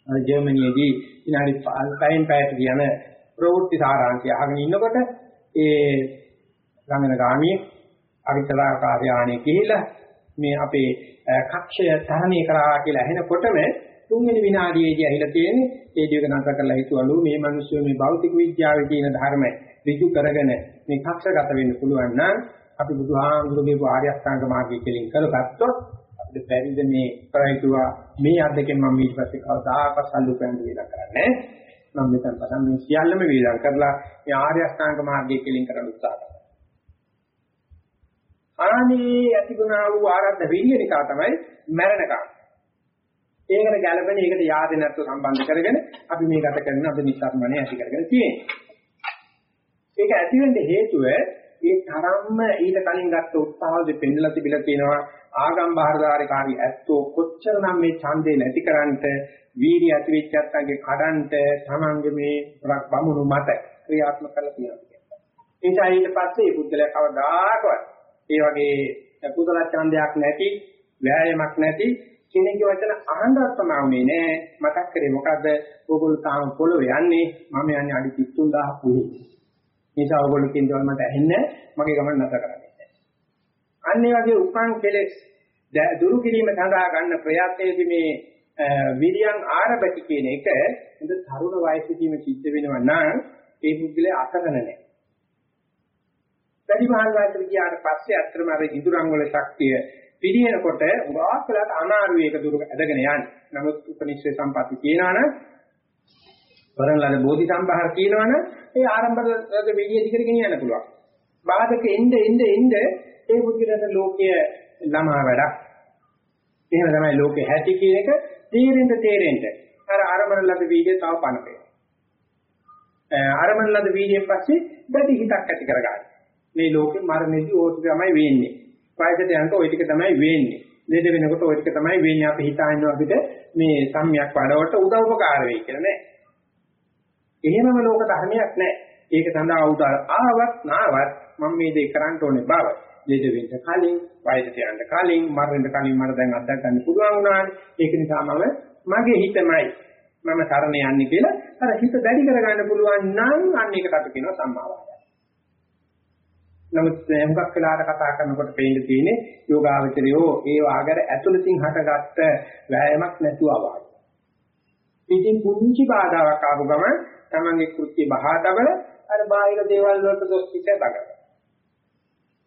අර ජර්මනියේදී විනාඩි 5න් පැයට කියන ප්‍රවෘත්ති සාරාංශය අහගෙන ඉන්නකොට ඒ ළඟන ගාමියේ අවිචලාකාරයාණේ ගිහිලා මේ අපේ කක්ෂය තරණය කරා කියලා ඇහෙනකොටම තුන්වෙනි විනාඩියේදී ඇහිලා තියෙන්නේ ඒ දිවක නැතර කරලා හිතුවලු මේ මිනිස්සු මේ භෞතික විද්‍යාවේ තියෙන ධර්ම ඍජු කරගෙන මේ කක්ෂගත වෙන්න පුළුවන් නම් අපි බුදුහාමුදුරුගේ ආර්ය අෂ්ටාංග මාර්ගය කෙලින් කරගත්තොත් අපිට බැරිද මේ කරයිතුවා මේ අද්දකෙන් මම ඊට පස්සේ කවදාකවත් සල්ලු පෑන් දෙලා කරන්නේ මම මෙතන පටන් මේ සියල්ලම වේදම් කරලා මේ ආර්ය අෂ්ටාංග මාර්ගය කෙලින් කරන්න උත්සාහ කරනවා. ආනේ ඇතිගුණා වූ ආරද්ධ විරියනිකා තමයි මරණකම්. ඒකට ගැළපෙන ඒකට yaadේ නැත්තු සම්බන්ධ කරගෙන අපි මේ ගත කරන අද නිස්සාරණය ඇති කරගෙන තියෙන්නේ. ඒක ඇති වෙන්න හේතුව ඒ තරම්ම ඊට කලින් ගත්ත උත්සාහවද පෙන්නලා තිබිලා තියෙනවා ආගම් බාහිරදාරිකාරී ඇත්තෝ කොච්චරනම් මේ ඡන්දේ නැතිකරන්ට වීර්ය ඇති වෙච්චත්ගේ කඩන්ට තමන්ගේ මේ බමුණු මත ක්‍රියාත්මක කරලා තියෙනවා. ඒ නිසා ඊට පස්සේ බුද්ධලයා කවදාකවත් ඒ වගේ කුසල ඡන්දයක් නැති වෑයමක් නැති කෙනෙක්ගේ වචන අහන්නවත් තමයි නෑ. මතක් කරේ මොකද්ද? ඕගොල්ලෝ තාම පොළොවේ යන්නේ. මම යන්නේ අඩි 33000 පුහි නිසා ඕගොල්ලෝ කියන දේවල් මට ඇහෙන්නේ මගේ ගමන නැතර කරන්නේ අන්න ඒ වගේ උපන් කෙලෙස් දුරු කිරීම සඳහා ගන්න ප්‍රයත්නයේදී මේ විරියන් ආරබති කියන එක හොඳ තරුණ වයසේදීම සිද්ධ වෙනවා නම් ඒ පුද්ගලයා අසරණ නැහැ. වැඩි මහල් වයසට ගියාට පස්සේ අත්‍තරම අර ඉදුරංග වල ශක්තිය පිළිහෙනකොට උගාක් වෙලාට අනාරු වේක දුර ඇදගෙන යන්නේ. නමුත් උපනිෂේ සම්පatti කියනවනම් වරණලද බෝධි සම්භාර කියනවනම් ඒ ආරම්භක වෙලිය දිගට ගෙනියන්න පුළුවන්. බාධක එන්න එන්න එන්න ඒ පුද්ගලයාට ලෝකයේ ළමා වැඩක්. එහෙම තමයි ලෝකේ හැටි කියන එක තීරෙන්න තේරෙන්න. අර ආරම්භන ලද වීර්යය තව පණපේ. ආරම්භන ලද වීර්යයෙන් පස්සේ දැඩි හිතක් ඇති කරගන්න. මේ ලෝකේ මරණයදී ඕක තමයි වෙන්නේ. වයසට යනකොට ওই ටික තමයි වෙන්නේ. ලෙඩ වෙනකොට ওই ටික තමයි වෙන්නේ. අපි හිතාන්නේ අපිට මේ සම්‍යක් වඩවට උදව් උපකාර වෙයි කියලා නෑ. එහෙමම ලෝක ධර්මයක් නෑ. ඒක සඳහා උදාර ආවත් නාවත් මම මේ දේ කරන්න ඕනේ බව. ලෙඩ වෙන්න කලින්, වයසට යන්න කලින්, මරණයට කලින් මට දැන් අත්දැක ගන්න පුළුවන් වුණානේ. ඒක නිසා මම මගේ හිතමයි මම සරණ යන්නේ කියලා අර හිත දැඩි කරගන්න පුළුවන් නම් අන්න ඒකට අපි කියනවා සම්මාවාදය. නමුත් හුඟක් වෙලාවට කතා කරනකොට පේන්න තියෙන්නේ යෝගාවචරයෝ ඒ වාගර ඇතුළතින් හටගත්ත වෑයමක් නැතුව ආවා. ඉතින් පුංචි බාධාවක් ආපු ගම තමන්ගේ කෘත්‍ය බහා තබල අර බාහිර දේවල් වලට දොස් පිට දගන.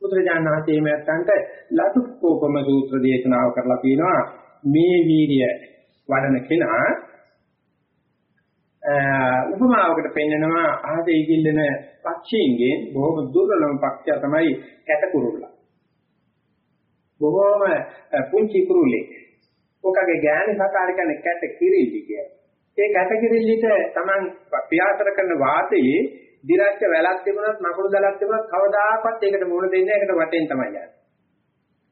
බුදුරජාණන් වහන්සේ මේත්තන්ට ලතුක්කෝපම සූත්‍ර දේශනාව කරලා තියෙනවා මේ වීර්ය වඩන කෙනා උපමාවකට පෙන්නනවා ආදී ඉගිල්ලන පක්ෂීන්ගේ බොහොම දුර්වලම පක්ෂය තමයි කැටකුරුල්ලා. බොහොම පුංචි කුරුල්ලෙක්. ඔකගේ ගෑණි සකාර කියන්නේ කැට කිරිලි කියන්නේ. ඒ කැට කිරිල්ලිට Taman ප්‍රයාස කරන වාතයේ දිරච්ච වැලක් තිබුණත් නකුරු දලක් තිබුණත් කවදාකවත් ඒකට මුහුණ දෙන්නේ නැහැ. ඒකට වටෙන් තමයි යන්නේ.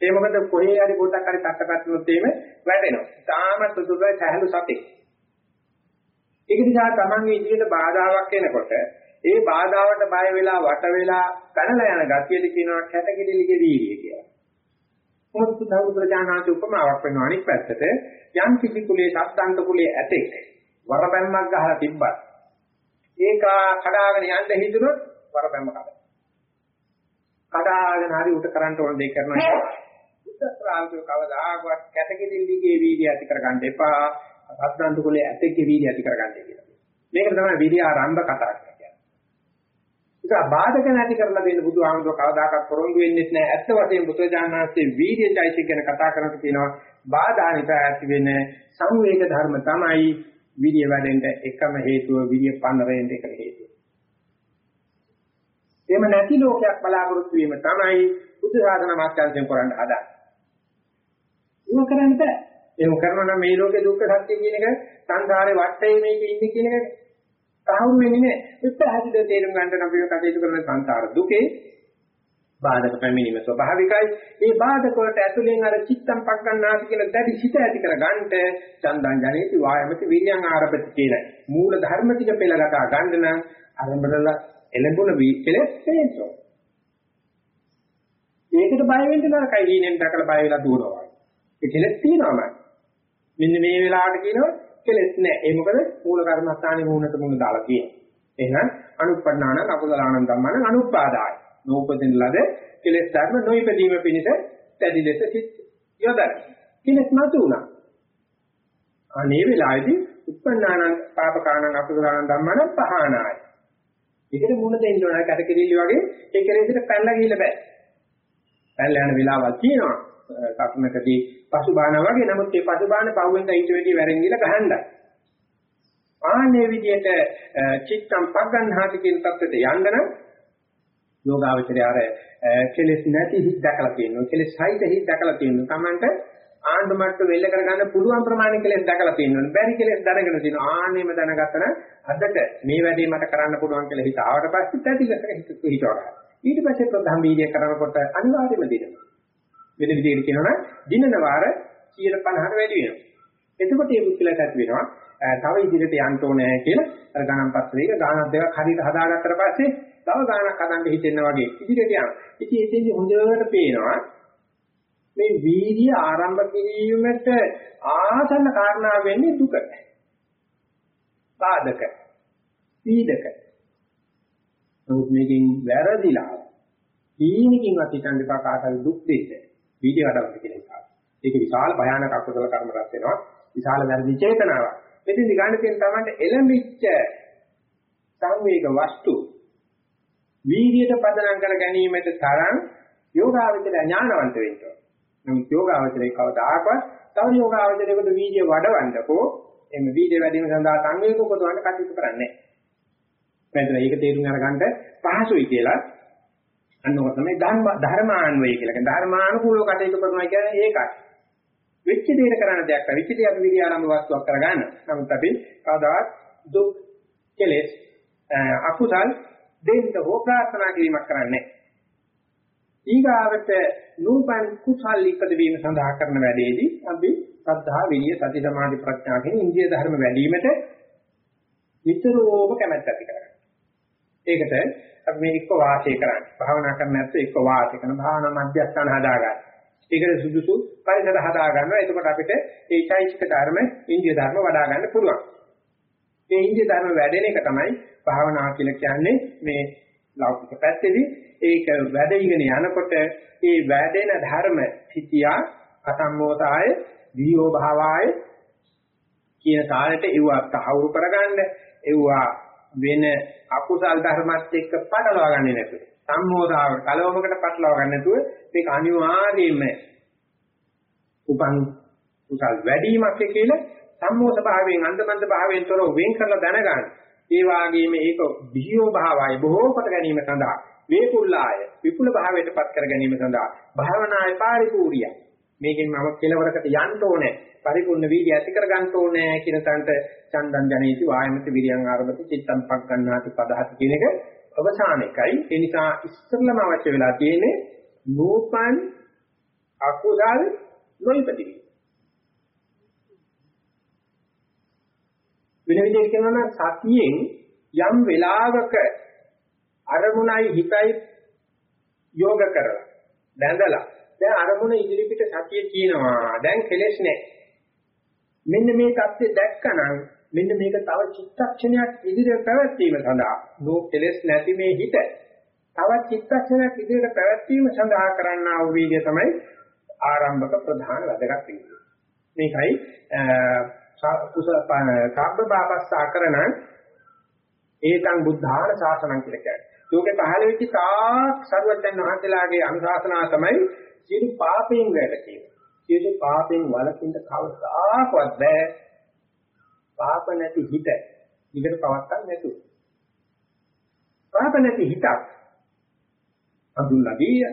ඒ මොකද කොහේ හරි පොඩක් හරි තට්ට කටනොත් එහෙම වැටෙනවා. තාමත් දුර සහැලු සතෙක්. ඒක නිසා තමන්ගේ ඉදිරියට බාධාවක් එනකොට ඒ බාධාවට බය වෙලා වට වෙලා පැනලා යන ගතියද කියනවා කැටකිරිලිගේ වීර්යය කියලා. මොකද සුදු ප්‍රජානාති උපමාවක් වෙනවා අනිත් පැත්තට යම් කිසි කුලේ සත්ත්න්ත කුලේ ඇතෙක් වරබැම්මක් ගහලා තිබ්බත් ඒක කඩාගෙන යන්න හිතුනොත් වරබැම්ම කඩ. කඩාගෙන හරි උට කරන්න ඕන දෙයක් කරනවා. බුද්ධ ශ්‍රාවකයෝ කවදාකවත් කැටකිරිලිගේ වීර්යය ඇති කරගන්න එපා. සත්ත්න්ත කුලේ ඇතෙක්ගේ වීර්යය ඇති කරගන්න කියලා. මේකට තමයි විරිය ආරම්භ කතා කියන්නේ. ඒක බාධක නැති කරලා දෙන්න බුදුහාමුදුර කවදාකවත් පොරොන්දු වෙන්නේ නැහැ. ඇත්ත වශයෙන්ම බුදුජානනාංශයේ වීර්යයිචෛත්‍ය ගැන කතා කරනකොට කියනවා බාධා නිසා ඇති වෙන සංවේග ධර්ම තමයි විරිය වැඩෙන්න එකම හේතුව විරිය පන්නරෙන් එක හේතුව. එහෙම නැති ලෝකයක් බලාපොරොත්තු වීම තමයි බුද්ධ ශාසන මාත්‍යන්තයෙන් කරන්න හදන්නේ. ඒක කරන්න බෑ. එහෙම කරනවා නම් මේ ලෝකේ දුක්ඛ සත්‍ය කියන එක සංසාරේ වටේ මේක ඉන්නේ කියන එක සාහුරු වෙන්නේ නැහැ. ඒක පැහැදිලිව තේරුම් ගන්න අපි කටයුතු කරන සංසාර දුකේ බාධක පැමිණීම ස්වභාවිකයි. මේ බාධක වලට ඇතුලෙන් අර චිත්තම් පක් ගන්නාති කියලා දැඩි සිත ඇති කර ගන්නට චන්දං ජනේති වායමති විඤ්ඤාණ ආරපති කියන මූල ධර්ම ටික පෙළගතා ගන්න නම් අරඹරල එළඹුණ වීකලෙස් තේසෝ. ඒකට බය වෙන්න නරකයි. ඊනෙන් දැකලා බය වෙලා දුවනවා. ඒ කෙලෙස් තියෙනවමයි. මෙන්න මේ වෙලාවට කියනවා කෙලෙස් නැහැ. ඒ මොකද මූල කර්මස්ථානේ මූණට මූණ දාලා තියෙනවා. එහෙනම් අනුප්පන්නාන අකුසලානං ධම්මන අනුපාදාය. නූපදින ලද කෙලෙස් ධර්ම නොයිපදීම පිණිස දැඩි ලෙස සිත් යොදයි. කෙලෙස් නැතු උනා. අනේ වෙලාවේදී උපන්නාන පාපකානං අකුසලාන ධම්මන පහනායි. ඒකට මුණ දෙන්න ඕන කටකෙලිලි වගේ ඒ කෙලෙසට පැනලා ගිහිල්ලා බෑ. පැනලා යන වෙලාවල් තියෙනවා. සතුනකදී පසුබාන වගේ නමුත් මේ පසුබාන පහුවෙන්ද ඊට වෙඩි වැරෙන් ගිහලා ගහන්නයි. ආන්නේ විදිහට චිත්තම් පග්ගන්හාති කියන தත්ත්වයට යන්න නම් යෝගාවචරය අර කෙලෙස් නැති හිත් දැකලා තියෙනවා. කෙලෙස් සහිත හිත් දැකලා තියෙනවා. Tamanට ආණ්ඩුමට්ට වෙල්ල කරගන්න පුළුවන් ප්‍රමාණය කෙලෙස් දැකලා තියෙනවා. බැරි කෙලෙස් දැනගෙන තියෙනවා. ආන්නේම දැනගත්තන අදට මේ වැඩේ මට කරන්න පුළුවන් කියලා හිත ආවට පස්සේ ඇතිලක හිත පිටවනවා. ඊට පස්සේ ප්‍රධාන වීර්ය කරනකොට අනිවාර්යයෙන්ම දිනනවා. වෙන විදිහට කියනවනම් දිනන වාර 150ට වැඩි වෙනවා. එතකොට මේ මුත්‍ලට ඇති වෙනවා. තව ඉදිරියට යන්න ඕනේ කියලා අර ගණන් පත්‍රයක ගානක් දෙකක් හරියට හදාගත්තට පස්සේ තව ගානක් හදන්න හිතෙනවා වගේ ඉදිරියට යනවා. ඉතින් එතෙන්දි හොඳට පේනවා මේ වීර්ය ආරම්භ කිරීමට ආසන්න කාරණා වෙන්නේ දුක. සාධක. පීඩක. නමුත් මේකෙන් වැරදිලා ඊනිකින්වත් හිතන්න එපා කාටද දුක් දෙන්න. වීර්ය වඩවන්න කියන එක. ඒක විශාල භයානක අකුසල කර්ම රැස් වෙනවා. විශාල වැරදි චේතනාවක්. මෙතෙන් දිගාන තියෙන තමයි එළඹිච්ච සංවේග වස්තු වීර්යයට පදනම් කර ගැනීමට තරම් යෝගාවචර ඥානවන්ත වෙන්න ඕන. නමුත් යෝගාවචරේ කවදාකවත් තව යෝගාවචරයකට වීර්ය වඩවන්නකෝ එimhe වීර්ය වැඩි වීම සඳහා සංවේග උපදවන්න කටයුතු කරන්නේ නැහැ. මේක තේරුම් අරගන්න පහසුයි කියලා අන්න ඔක තමයි ධර්ම ධර්මාන්වය කියලා. කියන්නේ ධර්මානුකූලව කටයුතු කරනවා කියන්නේ ඒකයි. වෙච්ච දෙයක කරන්න දෙයක් නැහැ. වෙච්ච දේ අපි විරි ආරම්භ වස්තුවක් කරගන්න. නමුත් අපි කවදාවත් දුක් කෙලෙස් අකුසල් දෙන්න හෝ ප්‍රාර්ථනා කිරීමක් කරන්නේ නැහැ. ඊගාවට නූපන් කුසල් ඉපදවීම සඳහා කරන වැඩේදී අපි සද්ධා විරිය සති සමාධි ප්‍රඥා කියන ඉන්දිය ධර්ම වැඩිවීමට නිතරම කැමැත්ත ඇති කරගන්නවා. ඒකට අපි මේ එක්ක වාසය කරන්නේ. භාවනා කරන්න නැත්නම් එක්ක වාසය කරන භාවනා මධ්‍යස්ථාන හදාගන්න. ඒකට සුදුසු පරිසර හදා ගන්නවා. එතකොට අපිට ඒ චෛතසික ධර්ම, ඉන්දිය ධර්ම වඩා ගන්න පුළුවන්. මේ ඉන්දිය ධර්ම වැඩෙන එක තමයි භාවනා කියලා කියන්නේ මේ ලෞකික පැත්තේදී ඒක වැඩිගෙන යනකොට ඒ වැඩෙන ධර්ම සිටියා අසම්මෝතාය වියෝ භාවාය කියන කාලෙට ඒවා තහවුරු කරගන්න ඒවා වෙන අකුසල් ධර්මත් එක්ක පටලවා ගන්නේ නැතුව සම්මෝධාව කලවමකට පටලවා ගන්න නැතුව මේක අනිවාර්යයෙන්ම උපන් කුසල් වැඩිවීමක් කියලා සම්මෝධ භාවයෙන් අන්දමන්ද භාවයෙන් තොරව වෙන් කරලා දැනගන්න. ඒ වාගේම ඒක බිහියෝ භාවය බොහෝ කොට ගැනීම සඳහා වේකුල්ලාය විපුල භාවයට පත් කර ගැනීම සඳහා භාවනායේ පාරිපූර්ණිය මේකෙන් මම කෙලවරකට යන්න ඕනේ. පරිපූර්ණ වීර්ය ඇති කර ගන්න ඕනේ කියන තැනට චන්දන් ජනේති වායමති විරියං ආරම්භති චිත්තම් පග්ගන්නාති පදහති කියන එක අවසාන එකයි. ඒ නිසා ඉස්සෙල්ලම අවශ්‍ය වෙලා තියෙන්නේ නූපන් අකුසල් නොයිපදිවි වෙන විදිහට කියනවා නම් සතියෙන් යම් වෙලාවක අරමුණයි හිතයි යෝග කරලා දැඳලා දැන් අරමුණ ඉදිරිපිට සතිය කියනවා දැන් කෙලෙස් නැහැ මෙන්න මේ தත්ත්වය දැක්කනම් මෙන්න මේක තව චිත්තක්ෂණයක් ඉදිරියට පැවැත්වීම සඳහා නෝ කෙලෙස් නැති මේ හිත තවත් චිත්තක්ෂණයක් ඉදිරියට පැවැත්වීම සඳහා කරන්නා වූ වීර්ය තමයි ආරම්භක ප්‍රධාන වැදගත් වීර්ය. මේකයි කුසල කාබ්බ බාපස්සාකරණ ඒතං බුද්ධාන ශාසනං කියලා කියන්නේ. ලෝකේ පහළ වෙච්ච තාක් සර්වඥ වහන්සේලාගේ අනුශාසනා තමයි සියලු පාපයෙන් වැළකීම. සියලු පාපෙන් වළකින්න කවදාකවත් බෑ. පාප නැති හිත විකට පවත්තක් නැතුව. පාප නැති හිතක් අඳුල්ලා දීය.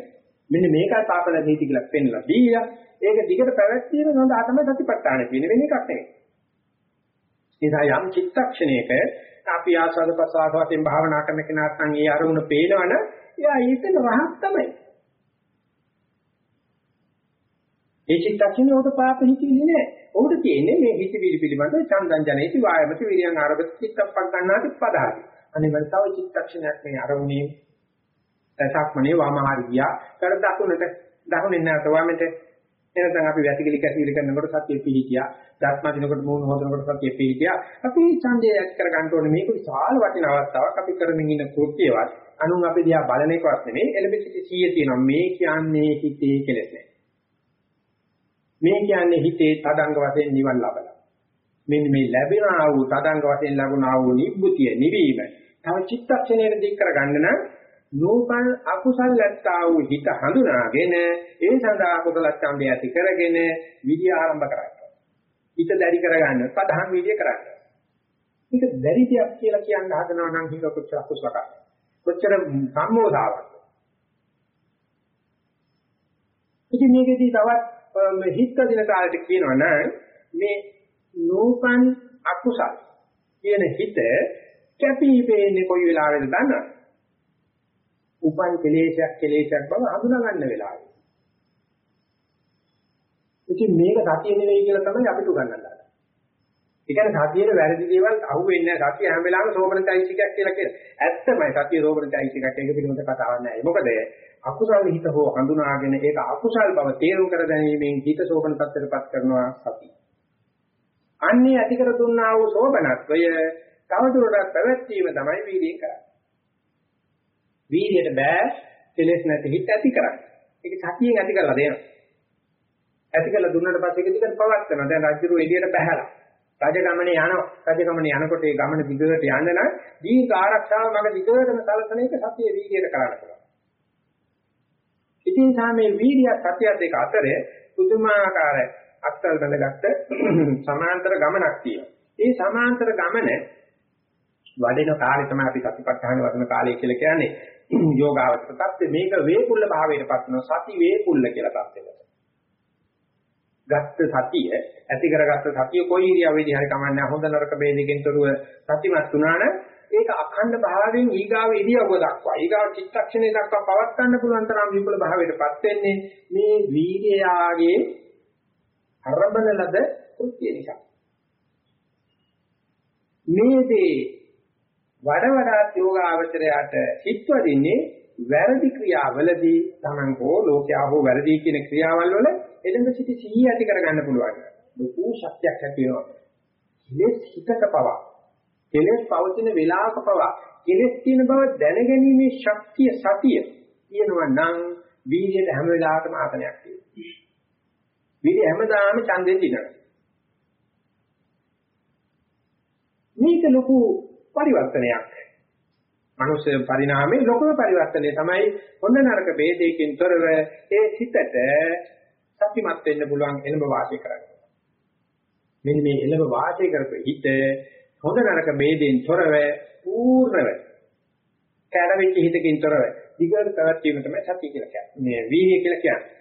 මෙන්න මේකයි පාප නැති හිත කියලා පෙන්ලා දීය. ඒක දිගට පැවැත්වීම සඳහා තමයි සතිපට්ඨාන තියෙන්නේ වෙන එකක් නෙවෙයි. නිසා යම් චිත්තක්ෂණයක අපි ආස්වාද ප්‍රසආස වශයෙන් භාවනා කරන කෙනාට නම් ඒ අරමුණ පේනවනේ එයා ඊතන රහත් තමයි. ඒ චිත්තක්ෂණේ උඩ පාප හිතින්නේ නැහැ. උඩ තියෙන්නේ මේ හිතවිලි පිළිබඳ චන්දං ජනේති වායමති විරියං ආරබති චිත්තප්පක් ගන්නාති පදාති. අනිවාර්ය තව චිත්තක්ෂණයක් මේ අරමුණේ සක්මනේ වමහාරියා කර දකුණට දකුණෙන් නැත වමට එනතන් අපි වැසිකිලි කැසිකිලි කරනකොට සතිය පිහිටියා. ධර්ම දිනකොට මූණ හොදනකොට සතිය පිහිටියා. අපි ඡන්දය ඇති කර ගන්න ඕනේ මේක විශාල වටින අවස්ථාවක්. අපි කරමින් ඉන්න කෘත්‍යවත් අනුන් අපි දිහා බලන එකවත් නෙමෙයි. එලෙබසිටි 100 තියෙනවා. මේ කියන්නේ හිතේ කෙලෙස් නෑ. මේ කියන්නේ හිතේ තදංග වශයෙන් නිවන් ලබලා. මෙන්න මේ ලැබෙනා වූ තදංග වශයෙන් ලැබුණා වූ නිබ්බුතිය නිවීම තව චිත්තක්ෂණයකට දික් කරගන්න නම් නූපන් අකුසල් නැත්තා වූ හිත හඳුනාගෙන ඒ සඳහා කුසල ඡන්දය ඇති කරගෙන විදි ආරම්භ කරගන්න. හිත දැඩි කරගන්න පදහන් විදිය කරන්න. මේක දැඩි දෙයක් කියලා කියන්න හදනවා නම් හිත කොච්චර අකුසලක. කොච්චර සම්මෝධාවක්. ඉතින් මේකෙදී තවත් හිත දින කාලෙට කියනවා නම් මේ නූපන් අකුසල් කියන හිත කැපී පෙනෙන්නේ කොයි වෙලාවෙද දන්නවද? උපන් කෙලේශයක් කෙලේශයක් බව හඳුනා ගන්න වෙලාවේ. ඉතින් මේක සතිය නෙවෙයි කියලා තමයි අපිට උගන්වන්නේ. ඒ කියන්නේ සතියේ වැරදි දේවල් අහුවෙන්නේ නැහැ. සතිය හැම වෙලාවෙම සෝබනයිසිකයක් කියලා කියන. ඇත්තමයි සතිය සෝබනයිසිකයක් ඒක පිළිබඳ කතාවක් නැහැ. මොකද අකුසල් හිත හෝ හඳුනාගෙන ඒක අකුසල් බව තේරුම් කර ගැනීමෙන් හිත සෝබන තත්ත්වයටපත් කරනවා සතිය. අන්නේ ඇති කර දුන්නා වූ සෝබනත්වය තවදුරටත් පැවැත්වීම තමයි වීර්යයෙන් කරන්නේ. වීර්යයට බෑ කෙලෙස් නැති හිත ඇති කරන්නේ. ඒක සතියෙන් ඇති කරලා දෙනවා. ඇති කරලා දුන්නට පස්සේ ඒක දිගට පවත් කරනවා. දැන් රජුරු එළියට බහැලා. රජ ගමනේ යනවා. රජ ගමනේ යනකොට ඒ ගමන දිගට යන්න නම් දීර්ඝ ආරක්ෂාව මග දිගටම සලසන එක සතිය වීර්යයට කරන්න පුළුවන්. ඉතින් සාමේ වීර්ය සතිය දෙක අතරේ පුදුමාකාර අත්තල් බඳගත්ත සමාන්තර ගමනක් තියෙනවා. ඒ සමාන්තර ගමන වඩේන කාර්ය තමයි අපි සතිපට්ඨාන වඩන කාලය කියලා කියන්නේ. යෝගාවචර තත්ත්වය මේක වේපුල්ල භාවයටපත් වෙනවා සති වේපුල්ල කියලා තත්ත්වයකට. ගත්ත සතිය ඇති කරගත්ත සතිය කොයි ඉරියව්වේදී හරි කමන්නේ හොඳ නරක ભેදකින් තොරව සතිමත් වුණා නම් ඒක අඛණ්ඩ භාවයෙන් ඊගාව ඉරියව්ව දක්වා ඊගාව චිත්තක්ෂණය දක්වා පවත් ගන්න පුළුවන් තරම් විපුල භාවයටපත් වෙන්නේ මේ වීර්යයාගේ අරබන ලද කෘත්‍ය නිසා. මේ දේ වඩ වඩාත් යෝගාවචරයට හිත්වදින්නේ වැරදි ක්‍රියාවලදී Taman හෝ ලෝකයා හෝ වැරදි කියන ක්‍රියාවල් වල එළඹ සිටි සිහිය ඇති කරගන්න පුළුවන්. ලොකු ශක්තියක් ඇති වෙනවා. කෙලෙස් හිතක පවා කෙලෙස් පවතින වේලාවක පවා කෙලෙස් තියෙන බව දැනගැනීමේ ශක්තිය සතිය තියෙනවා නම් වීර්යයට හැම වෙලාවකම ආතනයක් තියෙනවා. වීර්ය හැමදාම ඡන්දෙන් දිනනවා. මේක ලොකු පරිවර්තනයක්. මනුෂ්‍ය පරිණාමයේ ලොකුම පරිවර්තනය තමයි හොඳ නරක ભેදයකින් තොරව ඒ සිතට සත්‍යමත් වෙන්න පුළුවන් එළඹ වාසය කරගන්න. මෙන්න මේ එළඹ වාසය කරපු හිත හොඳ නරක ભેදයෙන් තොරව පූර්ණව කැඩවෙච්ච හිතකින් තොරව දිගට පැවැත්වීම තමයි සතිය කියලා කියන්නේ. මේ වීර්ය කියලා කියන්නේ.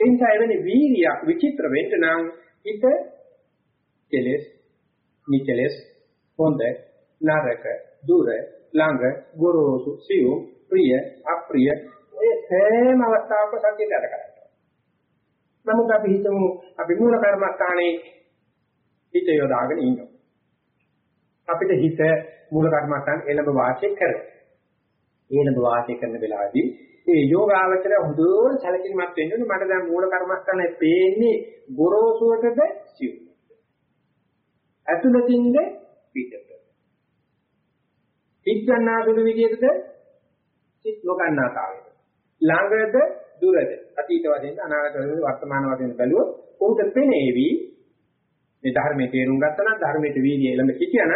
එනිසා එවැනි වීර්යයක් විචිත්‍ර වෙන්න නම් හිත කෙලස් නිකලස් හොඳ නරක දුර ළඟ ගොරෝසු සියුම් ප්‍රිය අප්‍රිය ඒ සෑම අවස්ථාවක සතියට අර කරන්නේ. නමුත් අපි හිතමු අපි මූල කර්මස්ථානයේ හිත යොදාගෙන ඉන්නවා. අපිට හිත මූල කර්මස්ථාන එළඹ වාසය කරනවා. එළඹ වාසය කරන වෙලාවේදී ඒ යෝගාවචර හොඳට සැලකිලිමත් වෙන්න ඕනේ මට දැන් මූල කර්මස්ථානේ පේන්නේ ගොරෝසුවටද සියුම්. ඇතුළතින්ද පිටත. සිත් ගන්නාසුළු විදිහටද සිත් නොගන්නාතාවයද. ළඟද දුරද අතීත වශයෙන් අනාගත වශයෙන් වර්තමාන වශයෙන් බැලුවොත් උන්ට පෙනේවි. මේ ධර්මයේ තේරුම් ගත්තා නම් ධර්මයේ වීර්යය ළඟ හිටියනම්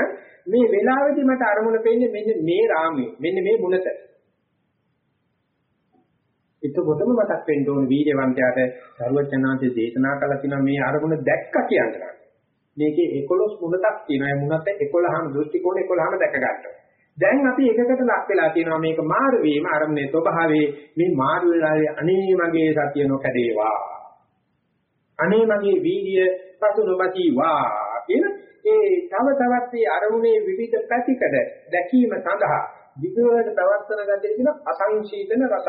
මේ වෙලාවේදී මට අරමුණ පෙන්නේ මෙන්න මේ රාමයේ මෙන්න මේ මුලත එතකොටම මතක් වෙන්න ඕන වීර්යවන්තයාට සර්වඥාන්සේ දේශනා කළ තියෙනවා මේ අරමුණ දැක්ක කියන්නේ මේකේ 11 මුලක් තියෙනවා. ඒ මුලත් 11ම දෘෂ්ටි කෝණ 11ම දැක ගන්නවා. දැන් අපි එකකට ලක් වෙලා තියෙනවා මේක මාරු වීම අරමුණේ ස්වභාවයේ. මේ මාරු වෙලාවේ අනේ මගේ සතිය නොකඩේවා. අනේ මගේ වීර්ය පසු නොබතිවා කියන ඒ තව තවත් මේ අරමුණේ විවිධ පැතිකඩ දැකීම සඳහා විගවද ප්‍රවර්තන ගතිය කියන අසංශීතන රස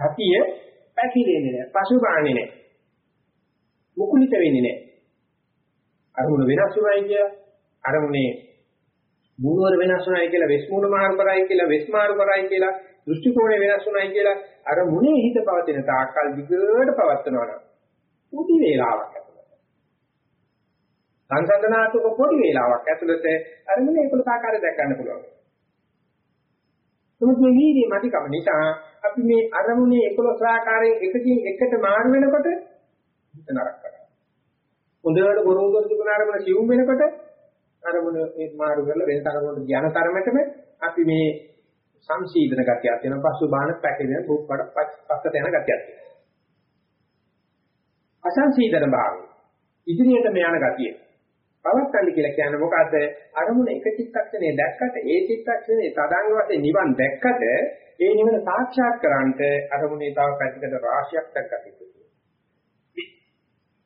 සතිය පැකිලෙන්නේ නැහැ පසුබාන්නේ නැහැ. මුකුලිත වෙන්නේ නැහැ. අරමුණ වෙනස් වුණයි කිය. අරමුණේ මූණවර වෙනස් වුණායි කියලා වෙස් මූණ මාරු කරයි කියලා වෙස් මාරු කරයි කියලා දෘෂ්ටි කෝණය වෙනස් වුණයි කියලා අර මුනේ හිත පවතින තාක්කල් දිගට පවත්නවා නම් පොඩි වේලාවක් ඇතුළත සංසන්දනාත්මක පොඩි වේලාවක් ඇතුළත අර මුනේ ඒකල ආකාරය දැක් ගන්න පුළුවන්. මොකද මේ වීර්යය මතිකම නිසා අපි මේ අරමුණේ 11 ආකාරයෙන් එකකින් එකට මාරු වෙනකොට හිත නරක කරනවා. හොඳට ගොරෝසු තිබුණ අරමුණ සිවුම් වෙනකොට අරමුණ මේ මාරු කරලා වෙන තරමකට යන තරමටම අපි මේ සංසීදන ගතියක් තියෙනවා පසු බාන පැකෙන දුක්කට පස්සට යන ගතියක් තියෙනවා. අසංසීදන භාවය ඉදිරියටම යන ගතිය. පවත්තන්න කියලා කියන්නේ මොකද්ද? අරමුණ එක චිත්තක්ෂණේ දැක්කට ඒ චිත්තක්ෂණේ තදංග වශයෙන් නිවන් දැක්කට ඒ නිවන සාක්ෂාත් කරන්ට අරමුණේ තව පැතිකඩ රාශියක් දැක්කට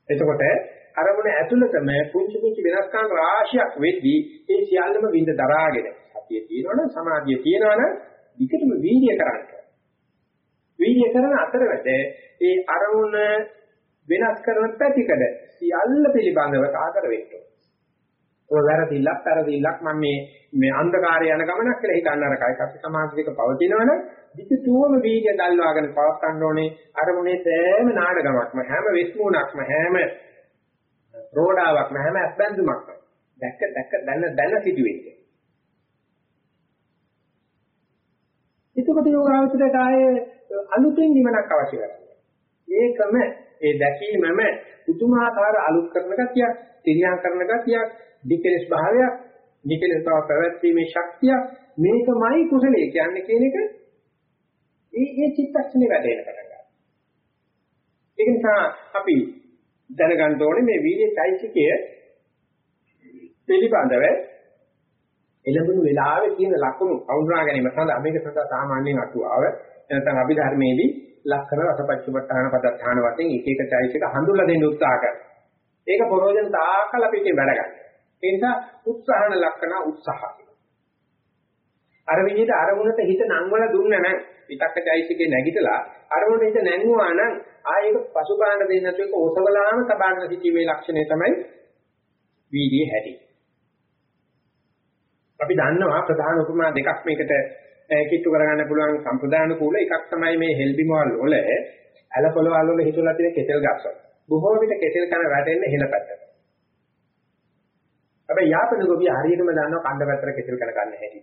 එතකොට අරමුණ ඇතුළතම පුංචි පුංචි වෙනස්කම් රාශියක් වෙද්දී ඒ සියල්ලම විඳ දරාගෙන සතිය තියෙනවනම් සමාධිය තියෙනවනම් විකටම වීර්ය කරන්න. වීර්ය කරන අතරවැද ඒ අරමුණ වෙනස් කරන පැතිකඩ සියල්ල පිළිබඳව කාතර වෙන්න. ඔය වැරදිල්ලක් වැරදිල්ලක් මම මේ මේ අන්ධකාරය යන ගමනක් කියලා හිතන්න අර කයි අපි සමාජික පවතිනවනම් විචිතුවම වීර්ය දල්වාගෙන පවත්වන්න ඕනේ අරමුණේ සෑම නාඩගමක්ම හැම වෙස්මුණක්ම හැම රෝඩාවක්ම හැම අත්බැඳුමක්ම දැක්ක දැක්ක දැන දැන සිදුවෙන්නේ. එතකොට යෝගාවචරයට ආයේ අලුතෙන් නිවනක් අවශ්‍ය කරනවා. ඒකම ඒ දැකීමම පුදුමාකාර අලුත් කරන ගතියක්, තිරියම් කරන ගතියක්, විකලස් භාවයක්, විකලස් බව පැවැත්ීමේ ශක්තිය මේකමයි කුසලයේ කියන්නේ කියන එක ඒ ඒ චිත්තක්ෂණේ වැඩේන පටන් ගන්නවා. ඒක නිසා අපි දැනගන්න ඕනේ මේ වීර්ය චෛත්‍යකය පිළිබඳව එළඹුණු වෙලාවේ කියන ලක්ෂණ වුණා ගැනීම සඳහා මේක සඳහා සාමාන්‍යයෙන් අටුවාව නැත්නම් අභිධර්මයේදී ලක්ෂණ රසපච්චපට්ඨාන පදත්තාන වශයෙන් එක එක චෛත්‍යක හඳුල්ලා දෙන්න උත්සාහ කරනවා. ඒක ප්‍රෝජන තාකල පිටින් වැඩ ගන්න. ඒ නිසා උත්සාහන ලක්ෂණ උත්සාහ අර විදිහට අරමුණට හිත නංවල දුන්න නම් විතක්ක චෛත්‍යකේ නැගිටලා අරමුණට හිත නැංගුවා නම් ආයෙක පසුබාහන දෙන්න නැතුව ඒක ඔසවලාම සබාගෙන සිටීමේ ලක්ෂණය තමයි වීර්යය හැටි. අපි දන්නවා ප්‍රධාන උපමා දෙකක් මේකට කිට්ටු කරගන්න පුළුවන් සම්ප්‍රදාන කූල එකක් තමයි මේ හෙල්බිමවල් වල ඇලපොළවල් වල හිතලා තියෙන කෙසෙල් ගස්වල. බොහෝ විට කෙසෙල් කන වැටෙන්නේ හෙල පැත්තට. හැබැයි යාපන ගොවිය හරියටම දන්නවා කණ්ඩ පැත්තට කෙසෙල් කන ගන්න හැටි.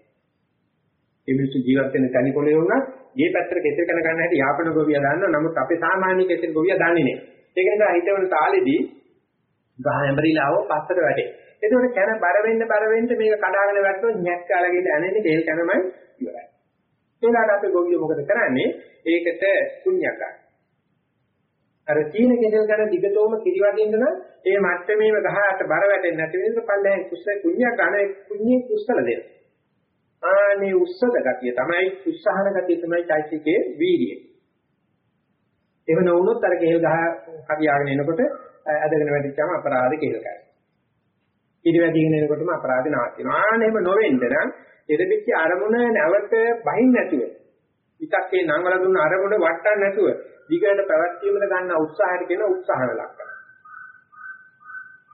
මේ මිනිස්සු ජීවත් වෙන තනි කොලේ වුණා මේ පැත්තට කෙසෙල් කන ගන්න හැටි යාපන ගොවිය දන්නවා. නමුත් අපේ සාමාන්‍ය කෙසෙල් ගොවිය දන්නේ නැහැ. ඒක නිසා හිතවල තාලෙදී ගහ ඇඹරිලාව පස්සට වැටේ. ඒකෝට කන බර වෙන්න බර වෙන්න මේක කඩාගෙන වැටුනොත් ñැක් කාලා ගිහින් ඇනෙන්නේ තේල් කනමයි ඉවරයි. ඒලාට අපේ ගොවියෝ මොකද කරන්නේ? ඒකට කුණ්‍යක් ගන්න. අර තීන කෙසෙල් ගන්න දිගටම කිරිවදින්න නම් ඒ මට්ටමේම ගහට බර වැටෙන්නේ නැති වෙනස පල්ලෙන් කුස්ස කුණ්‍යක් ගන්න කුණ්‍යේ කුස්සල දෙන්න. ආනේ උස්සද ගතිය තමයි උස්සහන ගතිය තමයි චෛත්‍යකයේ වීර්යය. එහෙම නොවුනොත් අර කෙහෙල් ගහ කඩියාගෙන එනකොට ඇදගෙන වැටිච්චාම අපරාධ කෙහෙල් ගහයි. ඊට වැඩිගෙන එනකොටම අපරාධ නාස්ති වෙනවා. ආනෙම නොවෙන්න නම් එදෙපිච්ච අරමුණ නැවත බහින් නැතුව විතක්කේ නංවල දුන්න අරමුණ වටන්න නැතුව දිගට පැවැත්වීමට ගන්න උත්සාහයට කියන උත්සාහන ලක්ෂණ.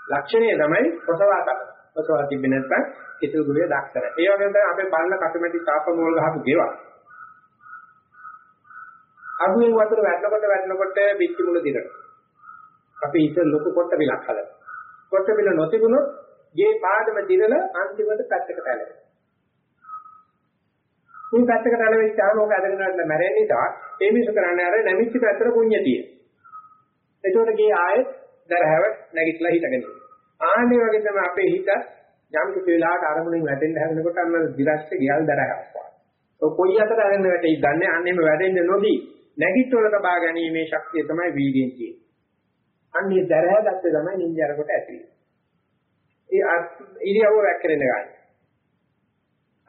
ලක්ෂණය තමයි ප්‍රසවාත. ප්‍රසවාත තිබෙන්නේ නැත්නම් කිතුල් ගුලිය දක්ෂර. ඒ වගේම තමයි අපේ බල්ල කටමැටි තාප මෝල් ගහපු ගෙවල්. අගුවෙන් වතුර වැටෙනකොට වැටෙනකොට පිටි මුල දිරනවා. අපි ඉත ලොකු කොට බිලක් හදලා. කොට බිල නොතිබුණොත් ගේ පාදම දිරලා අන්තිමට පැත්තකට ඇලෙනවා. මේ පැත්තකට ඇලෙවිච්චාම ඕක ඇදගෙන යන්න මැරෙන්න නිසා ඒ මිනිස්සු කරන්නේ අර නැමිච්ච පැත්තට කුණ්‍ය තියෙන. ඒකට ගේ ආයෙත් දරහැව නැගිටලා හිටගෙන. ආන්නේ වගේ තමයි අපේ හිත යම් කිසි වෙලාවකට අරමුණෙන් වැටෙන්න හැදෙනකොට අන්න දිරස්සේ ගියල් දරහැවක්. ඔය කොයි අතට අරගෙන වැටෙයි දන්නේ අන්නේම වැටෙන්න නොදී නැගිටවල තබා ගැනීමේ ශක්තිය තමයි වීර්යයෙන් තියෙන්නේ. අන්නේ දරහැ ගත්තේ තමයි නින්ජාරකට ඇති වෙන්නේ. ඒ ඉරියව්ව වැක්කරෙන්න ගන්න.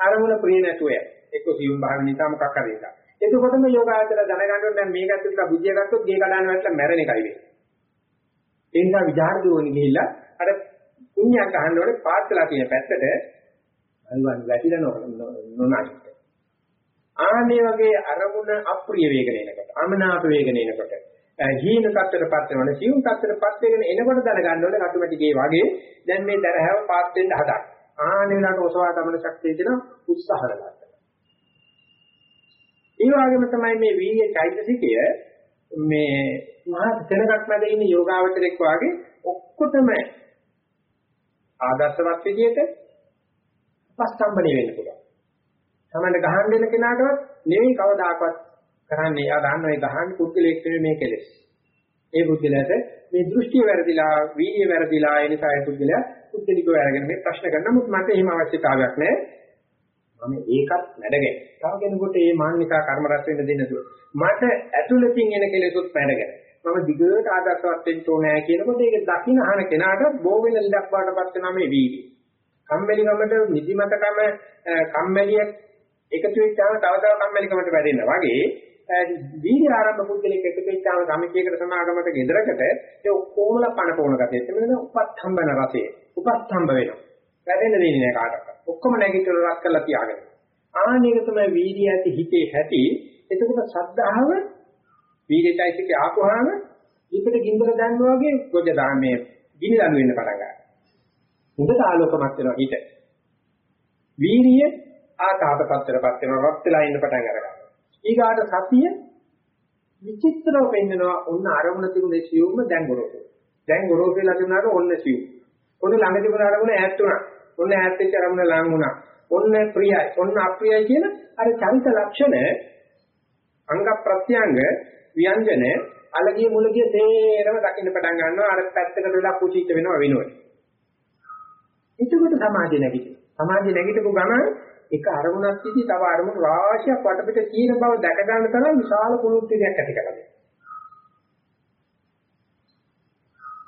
අරමුණ ප්‍රිය නැතුව එක්ක සියුම් භාව නිසා මොකක් හරි එක. එතකොටම යෝගාචර දැනගන්න දැන් මේක ඇතුළත බුද්ධිය ගත්තොත් ගේ කඩාන වැටලා මැරෙන එකයි වෙන්නේ. ඒ නිසා විචාර දුවගෙන ගිහිල්ලා අර කුණ්‍යක් අහන්න ඕනේ පාත්ලා තියෙන පැත්තට අල්වන් වැටිලා නොනයි. ආන්නේ වගේ අරමුණ අප්‍රිය වේගන එනකොට අමනාප වේගන එනකොට හීන තත්ත්වයටපත් වෙනවනේ සියුම් තත්ත්වයටපත් වෙගෙන එනකොට දැනගන්න ඕනේ කටුමැටිගේ වගේ දැන් මේ දරහැව පාත් වෙන්න හදා. ආනෙලට ඔසවා තමන ශක්තිය දෙන උත්සාහ කරලා. ඒ වගේම තමයි මේ වීර්ය චෛතසිකය මේ මහා තැනකට මැද ඉන්න යෝගාවචරෙක් වාගේ ඔක්කොටම ආදර්ශවත් විදියට පස්තම්බණය වෙන්න පුළුවන්. සමහරට ගහන්න දෙන කෙනාටවත් නෙවෙයි කවදාකවත් කරන්නේ. එයා දන්නවා ඒ ගහන්න පුද්ගලෙක් නෙවෙයි මේ කෙලෙස්. ඒ පුද්ගලයාට මේ දෘෂ්ටිය වැරදිලා, වීර්යය වැරදිලා ඒ නිසා ඒ පුද්ගලයා පුද්ගලිකව අරගෙන මේ ප්‍රශ්න කරන නමුත් මට එහෙම අවශ්‍යතාවයක් නැහැ. මම ඒකත් නැඩගෙන. තව කෙනෙකුට මේ මාන්නිකා කර්ම රැස් වෙන්න දෙන්න දුර. මට ඇතුළතින් එන කෙලෙසුත් නැඩගෙන. මම දිගට ආදර්ශවත් වෙන්න ඕනේ කියනකොට ඒක දකින්න අහන කෙනාට බෝ වෙන ලඩක් වඩපත් වෙනා මේ වීර්යය. කම්මැලිකමට නිදිමතකම කම්මැලිය එකතු වෙච්චාම තව තව කම්මැලිකමට වැඩෙන්න වගේ වීර්ය ආරම්භ පුද්ගලෙක් එකතු වෙච්චාම සමිතියකට සමාගමකට ගෙදරකට ඒ ඔක්කොමලා පණ පොණ ගතිය. එතන උපස්තම්බන රසය. උපස්තම්බ වෙනවා. වැඩෙන්න දෙන්නේ නැහැ කාටවත්. ඔක්කොම නැගිටලා රත් කරලා තියාගෙන. ආනේක තමයි වීර්ය ඇති හිතේ ඇති. එතකොට සද්ධාව වීර්යයිසික ආපුවාම ඊපිට ගින්දර දැන්නා වගේ ගොජ දාන්නේ ගිනි දනු වෙන්න පටන් ගන්නවා. හොඳට ආලෝකමත් වෙනවා හිත. වීර්ය ආතාපපත්තරපත් වෙනවා රත් වෙලා ඉන්න පටන් අරගන්නවා. ඊගාට සතිය විචිත්‍රව පෙන්නනවා ඔන්න අරමුණ තිබුණේ සියුම්ම දැන් ගොරෝසු. දැන් ගොරෝසු වෙලා තිබුණාට ඔන්න සියුම්. ඔන්න ළඟ තිබුණ අරමුණ ඈත් වුණා. ඔන්න ඈත් වෙච්ච අරමුණ ලඟ වුණා. ඔන්න ප්‍රියයි, ඔන්න අප්‍රියයි කියන අර චරිත ලක්ෂණ අංග ප්‍රත්‍යංග ව්‍යංජන අලගිය මුලගිය තේරම දකින්න පටන් ගන්නවා අර පැත්තකට වෙලා කුචිත වෙනවා වෙනුවට. එතකොට සමාධිය නැගිටිනවා. සමාධිය නැගිටපු ගමන් එක අරමුණක් තියදී තව අරමුණු රාශියක් වටපිට තියෙන බව දැක ගන්න තරම් විශාල කුණුත්තියක් ඇති කරගන්නවා.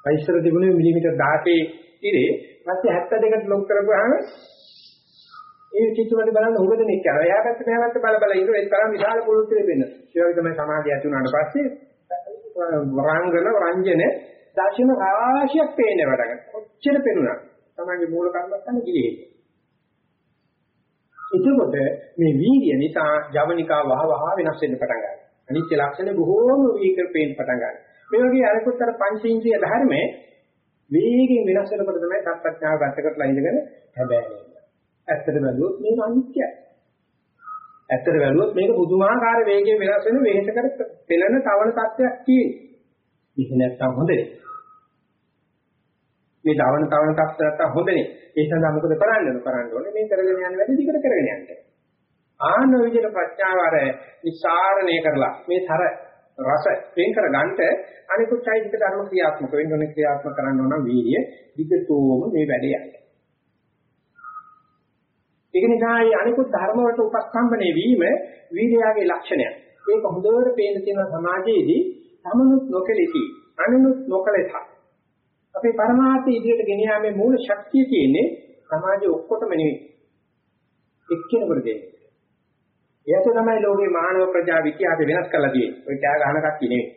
පයිසර තිබුණේ මිලිමීටර් 16 ඉරේ ඊපස්සේ 72කට ලොක් කරපුවාම ඒ චිත්‍රවල බලන්න උග දෙනෙක් යනවා. එයා පැත්ත මෙහා පැත්ත බල බල ඉන්න ඒ තරම් විශාල කුණුත්තිය වෙන්න. ඒ වගේ තමයි සමාධිය ඇති වුණාට පස්සේ වරංගන රංජන දර්ශන රාශියක් පේන්න වැඩ ගන්න. කොච්චර පෙනුණා. තමන්ගේ මූල කර්මස්ථාන ගියේ. එතකොට මේ වීර්ය නිසා ජවනිකා වහ වහ වෙනස් වෙන්න පටන් ගන්නවා. අනිත්‍ය ලක්ෂණ බොහෝම වීකර පේන්න පටන් ගන්නවා. මේ වගේ අනිකුත් අර පංචේන්ද්‍රිය ධර්මයේ වේගයෙන් වෙනස් වෙනකොට තමයි සත්‍යඥාව ගතකටලා ඉඳගෙන හැබැයි. ඇත්තට බැලුවොත් මේක අනිත්‍යයි. ඇත්තට බැලුවොත් මේක පුදුමාකාර වේගයෙන් වෙනස් වෙන වෙහෙස කර පෙළෙන තවන තත්ත්වයක් තියෙන්නේ. මේක නැත්තම් හොඳේ. මේ දවන තවන තත්ත්වයට හොඳනේ. ඒ සඳහා මොකද කරන්න ඕන කරන්න ඕනේ මේ කරගෙන යන වැඩි දිගට කරගෙන යන්න. ආන විදිහට ප්‍රඥාව අර නිසාරණය කරලා මේ තර රස වෙන් කර ගන්නට අනිකුත් චෛතසික ධර්ම ක්‍රියාත්මක වෙන්න ඕනේ ක්‍රියාත්මක කරන්න ඕන වීර්ය දිගටම මේ වැඩේ යන්න. ඒක නිසා මේ අනිකුත් ධර්ම වලට උපස්තම්භණය වීම වීර්යාගේ ලක්ෂණයක්. ඒක හොඳට පේන තියෙන සමාජයේදී තමනුත් නොකෙලිති අනුනුත් නොකලෙතා අපේ පරමාර්ථය ඉදිරියට ගෙන යාමේ මූල ශක්තිය තියෙන්නේ සමාජයේ ඔක්කොටම නෙවෙයි. එක්කෙනෙකුට දෙන්නේ. එයාට තමයි ලෝකේ මානව ප්‍රජා ඉතිහාසය වෙනස් කරලා තියෙන්නේ. ඔය කෑ ගහන කට්ටිය නෙවෙයි.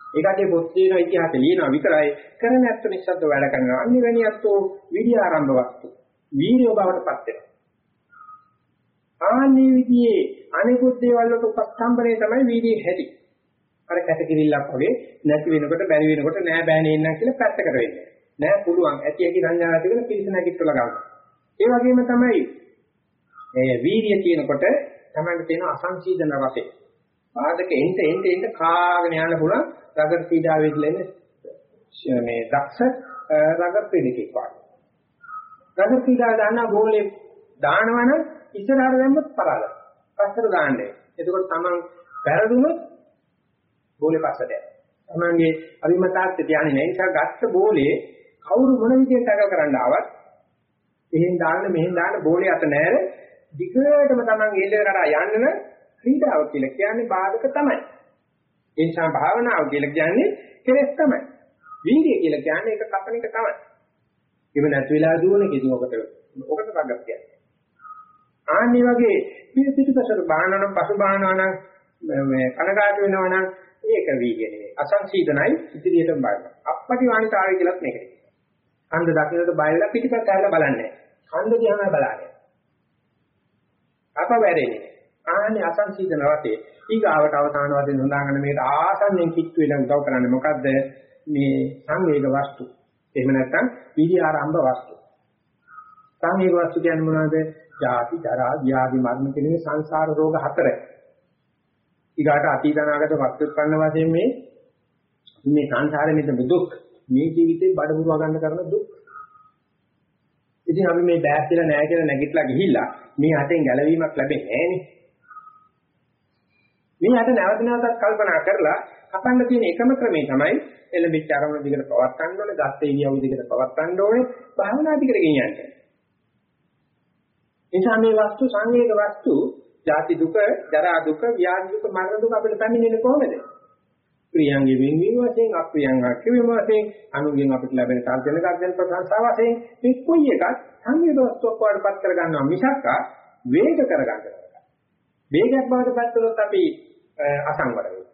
ඒකට පොත් තියෙන ඉතිහාසය ලියනවා විතරයි කරන ඇත්ත නිසද්ද වැඩ කරනවා. අනිවැනි අත්ෝ විද්‍ය ආරම්භ වස්තු. වීර්ය බවටපත් වෙනවා. ආන්නේ විදිහේ අනිකුත් දේවල් වලට උපස්තම්භනේ තමයි වීර්යයේ හැටි. අර කැටකිරිල්ලක් වගේ නැති වෙනකොට බැරි වෙනකොට නෑ බෑනේ ඉන්නම් කියලා පැත්තකට වෙන්නේ. නෑ පුළුවන් ඇති ඇති සංඥා ඇති කරන පිළිස නැගිටලා ගන්න. ඒ වගේම තමයි මේ වීර්ය කියනකොට තමයි තියෙන අසංසීදන රසය. ආදක එන්ට එන්ට එන්ට කාගෙන යන්න පුළුවන් රගර් පීඩා වෙදලෙන්නේ මේ දක්ෂ රගර් පීඩකෙක් වගේ. රගර් පීඩා දාන ගෝලේ දානවනම් ඉස්සරහට දැම්මොත් පරාදයි. පස්සට දාන්නේ. එතකොට තමන් වැරදුනොත් බෝලේ පස්සට යනවා. තමන්ගේ අභිමතාර්ථය ධානය නැහැ. නිසා ගත්ත බෝලේ කවුරු මොන විදිහට අග කරන්න ආවත් එහෙන් දාන්න මෙහෙන් දාන්න බෝලේ අත නැර දිගටම තමන් එල්ල කරා යන්න නම් ක්‍රීඩාව කියලා කියන්නේ බාධක තමයි. ඒ නිසා භාවනාව කියලා කියන්නේ කෙලෙස් තමයි. වීර්යය කියලා කියන්නේ ඒක කපන එක තමයි. ඉව නැති වෙලා දුවන කිසි ඔකට ඔකට වගක් කියන්නේ. ආන්නේ වගේ පිළිපිටපසට බාහනනම් පසු බාහනනම් මේ කනගාටු වෙනවා නම් ඒක වීර්ය නෙවෙයි. අසංසීදනයි ඉදිරියටම බලන. අපපටි වාණිතාවය කියලාත් මේක. කන්ද දකින්නට බයලා පිටිපස්ස ඇරලා බලන්නේ. කන්ද දිහා බලන්නේ. අප වැරෙන්නේ. ආන්නේ අසංසීදන වතේ ඊගාවට අවසාන වශයෙන් හොඳාගෙන මේකට ආසන්නෙන් කිට්ටු වෙලා උදව් කරන්නේ මොකද්ද? මේ සංවේග වස්තු. එහෙම නැත්නම් විදි ආරම්භ වස්තු. සංවේග වස්තු කියන්නේ මොනවද? ජාති, ජරා, ව්‍යාධි, මරණ කියන සංසාර රෝග හතර. ඊගාට අතීත අනාගත වස්තුත්පන්න වශයෙන් මේ මේ සංසාරෙ මෙතන දුක් මේ ජීවිතේ බඩ පුරවා ගන්න කරන දුක්. ඉතින් අපි මේ බෑස් කියලා නැහැ කියලා නැගිටලා ගිහිල්ලා මේ හතෙන් ගැලවීමක් ලැබෙන්නේ නැහනේ. මේ හත නැවත නැවතත් කල්පනා කරලා කපන්න තියෙන එකම ක්‍රමේ තමයි එළඹිච්ච අරමුණ දිගට පවත් ගන්න ඕනේ, ගත්ත ඉරියව් දිගට පවත් ගන්න ඕනේ, භාවනා දිගට ගෙනියන්න. නිසා මේ වස්තු සංවේග වස්තු, ජාති දුක, ජරා දුක, ව්‍යාධි දුක, මරණ දුක අපිට පැමිණෙන්නේ කොහොමද? ප්‍රියංගේ වෙන්වීම වශයෙන්, අප්‍රියංග කිවීම වශයෙන්, අනුගෙන් අපිට ලැබෙන සාධන කාර්යයන් ප්‍රශංසා වශයෙන් මේ කොයි එකක් සංවේග වස්තුවක් වඩපත් කර ගන්නවා මිසක් වේග කර ගන්නවා. වේගයක් බවට පත් කළොත් අපි අසංවර වෙනවා.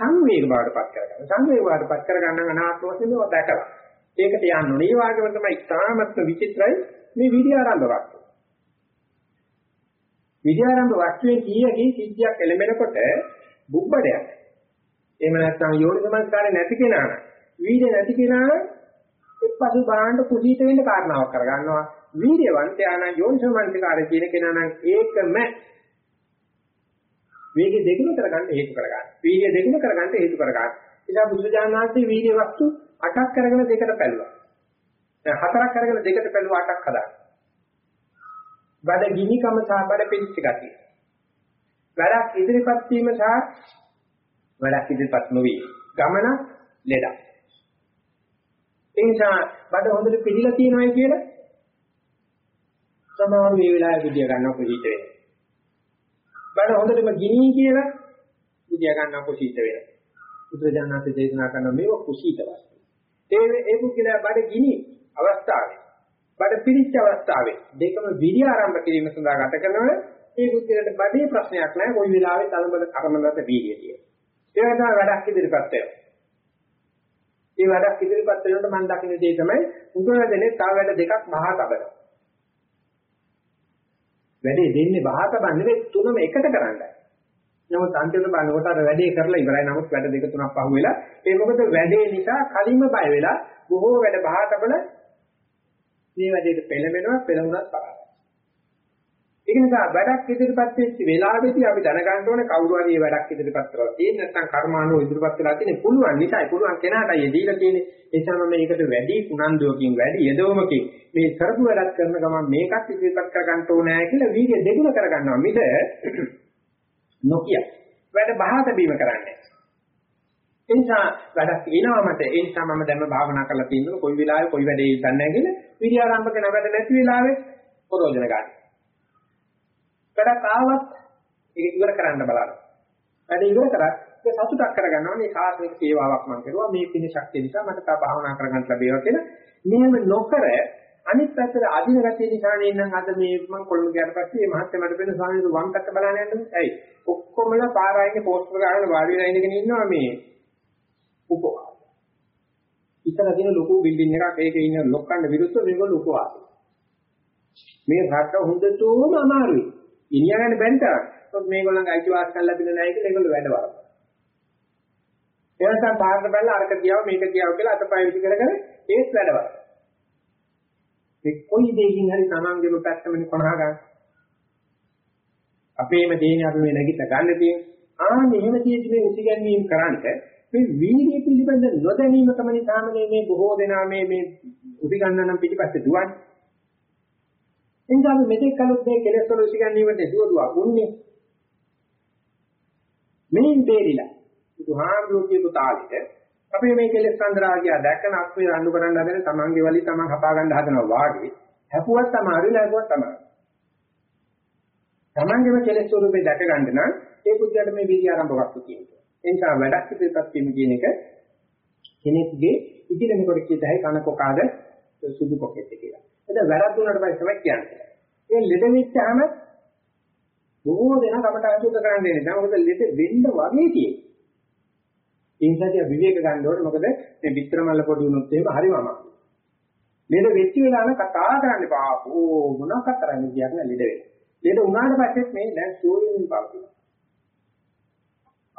සංවේග බවටපත් කරගන්න. සංවේග බවටපත් කරගන්න අනාත්ම වශයෙන් මේවා දැකලා. ඒකට යන්න ඕනේ. ඒ වගේම තමයි ඉතාමත්ම විචිත්‍රයි මේ විද්‍ය ආරම්භ වස්තු. විද්‍ය ආරම්භ වස්තුවේ කීයකින් සිද්ධියක් එළඹෙනකොට බුබ්බඩයක්. එහෙම නැත්නම් යෝනිසමස්කාරය නැති කෙනා නම් වීර්ය නැති කෙනා නම් එපසු බාහන්න කුසීත වෙන්න කාරණාවක් කරගන්නවා. වීර්යවන්තයා නම් යෝනිසමස්කාරය කියන කෙනා නම් ඒකම වේගය දෙගුණ කරගන්න හේතු කරගන්න. වීර්ය දෙගුණ කරගන්න හේතු කරගන්න. ඉතින් බුදුජානනාංශයේ වීර්ය වස්තු 8ක් කරගෙන දෙකට පැළුවා. දැන් හතරක් කරගෙන දෙකට පැළුවා 8ක් හදා. බඩ ගිනිකම සහ බඩ පිළිච්ච ගතිය. වැඩක් ඉදිරිපත් වීම සහ වැඩක් ඉදිරිපත් නොවි. ගමන ලෙඩක්. ඒ නිසා බඩ හොඳට පිළිලා තියෙනවායි කියලා සමහර මේ වෙලාවේ විදිය ගන්න කොහොිට වෙන්නේ. බඩ හොඳටම ගිනි කියලා විදියා ගන්න කුසීත වෙනවා. බුදුරජාණන්සේ දේශනා කරන මේව කුසීත වස්තු. ඒ ඒ පුද්ගලයා බඩ ගිනි අවස්ථාවේ බඩ පිරිච්ච අවස්ථාවේ දෙකම විරිය ආරම්භ කිරීම සඳහා ගත කරනවා. ඒ පුද්ගලයාට බඩේ ප්‍රශ්නයක් නැහැ කොයි වෙලාවෙ තලබල කර්මලත වීර්යය කියලා. ඒ වගේම වැඩක් ඉදිරිපත් වෙනවා. ඒ වැඩක් ඉදිරිපත් වෙනකොට මම දකින්න දේ තමයි උගවැදෙනේ තව වැඩ දෙකක් මහා තබනවා. වැඩේ දෙන්නේ බහතබන් නෙවෙයි තුනම එකට කරන්නයි. නමුත් අන්තිමට බලනකොට අර වැඩේ කරලා ඉවරයි. නමුත් වැඩ දෙක තුනක් පහුවෙලා ඒ මොකද වැඩේ නිසා කලින්ම බය වෙලා බොහෝ වැඩ බහතබල මේ වැඩේට පෙළඹෙනවා පෙළඹුණත් පරාදයි. ඒක නිසා වැඩක් ඉදිරිපත් වෙච්ච වෙලාවෙදී අපි දැනගන්න ඕනේ කවුරු හරි මේ වැඩක් ඉදිරිපත් කරලා තියෙන්නේ නැත්නම් කර්මානුව ඉදිරිපත් වෙලා තියෙන්නේ පුළුවන් නිසායි. පුළුවන් කෙනාටයි ඒ දීලා තියෙන්නේ. ඒ නිසා මම මේකට වැඩි කුණන්දුවකින් වැඩි යදවමකින් මේ කරපු වැඩක් කරන ගමන් මේකත් ඉදිරිපත් කරගන්න ඕනේ කියලා වීර්ය දෙගුණ කරගන්නවා. මිස නොකිය. වැඩ බහත බීම කරන්නේ. ඒ නිසා වැඩක් එනවා මට. ඒ නිසා මම දැන් භාවනා කරලා තියෙනවා. කොයි වෙලාවෙ කොයි වැඩේ දන්නේ නැහැ කියලා විරිය ආරම්භ කරන වැඩ නැති වෙලාවෙ ප්‍රයෝජන ගන්න. වැඩක් ආවත් ඒක ඉවර කරන්න බලන්න. වැඩ ඉවර කරා ඒක සතුටක් කරගන්නවා. මේ සාසනික සේවාවක් මම කරුවා. මේ පින ශක්තිය නිසා මට තා භාවනා කරගන්න ලැබේවා කියලා. මෙහෙම නොකර අනිත් පැත්තට අදින ගැතිය නිසා නේනම් අද මේ මම කොළඹ ගියාට පස්සේ මේ මහත්ය මට වෙන ස්වාමීන් වහන්සේ වම් පැත්ත බලන්න යන්න ඇයි? ඔක්කොමලා පාරායිනේ පෝස්ටර් ගහගෙන වාඩි වෙලා ඉඳගෙන ඉන්නවා මේ. උපවාස. ඉතල දින ලොකු බිල්ඩින් එකක් ඒකේ ඉන්න ලොක්කන්ට විරුද්ධව මේගොල්ලෝ උපවාස. මේ රට හොඳටම අමාරුයි. ඉනියා ගන්න බැරි තරම්. මොකද මේගොල්ලන්ගේ අයිතිවාසිකම් ලැබෙන්නේ නැහැ කියලා ඒගොල්ලෝ වැඩ වරන. ඒ නිසා පාරට බැලලා අරක ගියාව මේක ගියාව කියලා අතපය විසි කර කර ඒත් වැඩ වරන. මේ කොයි දෙයකින් හරි තමන්ගේම පැත්තමනේ කොනහා ගන්න. අපේම දේනේ අපි මේ නැගිට ගන්න තියෙන්නේ. ආ මෙහෙම තියෙදි මේ උසිගැන්වීම කරාන්ට මේ වීර්ය පිළිබඳ නොදැනීම තමයි සාමනේ මේ බොහෝ දෙනා මේ මේ උසිගන්නනම් පිටිපස්සේ දුවන්නේ. එනිසා අපි මෙතෙක් කලොත් මේ කෙලෙස් වල විසගැනීමට දුවදුවා උන්නේ. මෙයින් බේරිලා. බුදුහාමුදුරුවෝ කියපු තාලෙට අපි මේ කෙලෙස් සංග්‍රහය දැක්කන අත්වේ රණ්ඩු කරන්න හදන තමන්ගේ වලි තමන් හපා ගන්න හදනවා වාගේ. හැපුවත් තමයි නැගුවත් තමයි. තමන්ගේම කෙලෙස් ස්වරූපේ දැක ගන්න නම් ඒ පුද්ගලයාට මේ විදි ආරම්භ වස්තු කියනවා. ඒ නිසා වැඩක් ඉදිරිපත් වීම කියන එක කෙනෙක්ගේ ඉදිරියෙනකොට කියතයි කන කොකාද සුදු කොකෙත් කියලා. එතන වැරද්ද උනට පස්සේ තමයි කියන්නේ. ඒ ලෙඩ වෙච්චාම බොහෝ දෙනා කමට අසුද්ධ කරන්නේ නැහැ. මොකද ලෙඩ වෙන්න වගේ තියෙන්නේ. ඒ නිසා විවේක ගන්න ඕනේ. මොකද මේ වික්‍රමල්ල පොඩි වුණොත් එහෙම හරිම අමාරුයි. ලෙඩ වෙච්ච වෙලාවම කතා කරන්න එපා. ඕ මොනවක් කරන්නේ කියන්නේ ලෙඩ වෙන. ලෙඩ වුණාට පස්සෙත් මේ දැන් සෝයින් පවතින.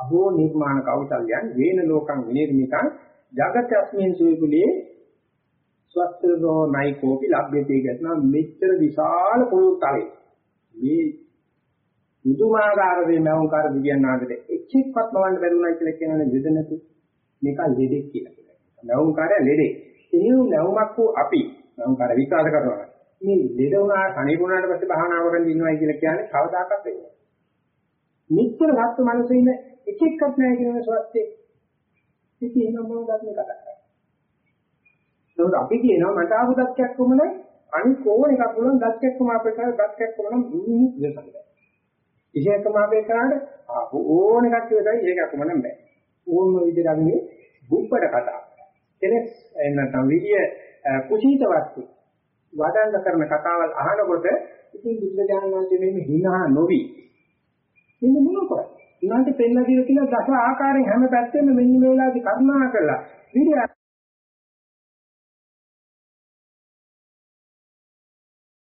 අහෝ නිර්මාණ කෞසල්‍යයන් වේන ලෝකං විනිර්මිතං జగත්‍යස්මින් සුවිකුලේ ස්වස්තරෝ නයිකෝපි ලබ්ධති කියනවා මෙච්චර විශාල පොළොව තලේ මේ මුතුමාකාර වේ මෞංකාර දිව්‍යන් ආදට එච්චෙක්වත් මවන්න බැරුණා කියලා කියනනේ දෙද නැතු මේක ලෙඩෙක් කියලා කියනවා. මෞංකාරය ලෙඩෙක්. එහෙම නැවුමක් වූ අපි මෞංකාර විකාර කරනවා. මේ ලෙඩ වුණා කණිපුණාට පස්සේ භාවනා කරන් ඉන්නවා කියලා කියන්නේ කවදාකවත් වෙන්නේ නැහැ. මිත්‍ර සත්ත්ව මනසේ ඉන්න එක එක්කත් නැහැ කියන සත්‍යෙ. ඉතින් එහෙනම් මොනවද මේ කතා කරන්නේ? ඒකත් අපි කියනවා මට ආපු දක්යක් කොමනයි අනිත් ඕන එකක් පුළුවන් දක්යක් කොම අපේ කරා දක්යක් කොම නම් ඉන්නේ ඉවසන්න. ඉෂේකම අපේ කරාට ආපු ඕන එකක් ඉවසයි ඒක කොම නම් බෑ. ඕන විදිහට අපි මේ බුබ්බඩ කතා. කෙනෙක් එන්නතම් විදිය කුසීත වස්තු වදංග කරන කතාවල් අහනකොට ඉතින් බුද්ධ ඥානවන්තය මේ හිනා නොවි මෙන්න මොන කරන්නේ? උනාට පෙන්නලා දීලා තියෙන දස ආකාරයෙන් හැම පැත්තෙම මෙන්න මේ වෙලාවේ කරුණා කළා. විරිය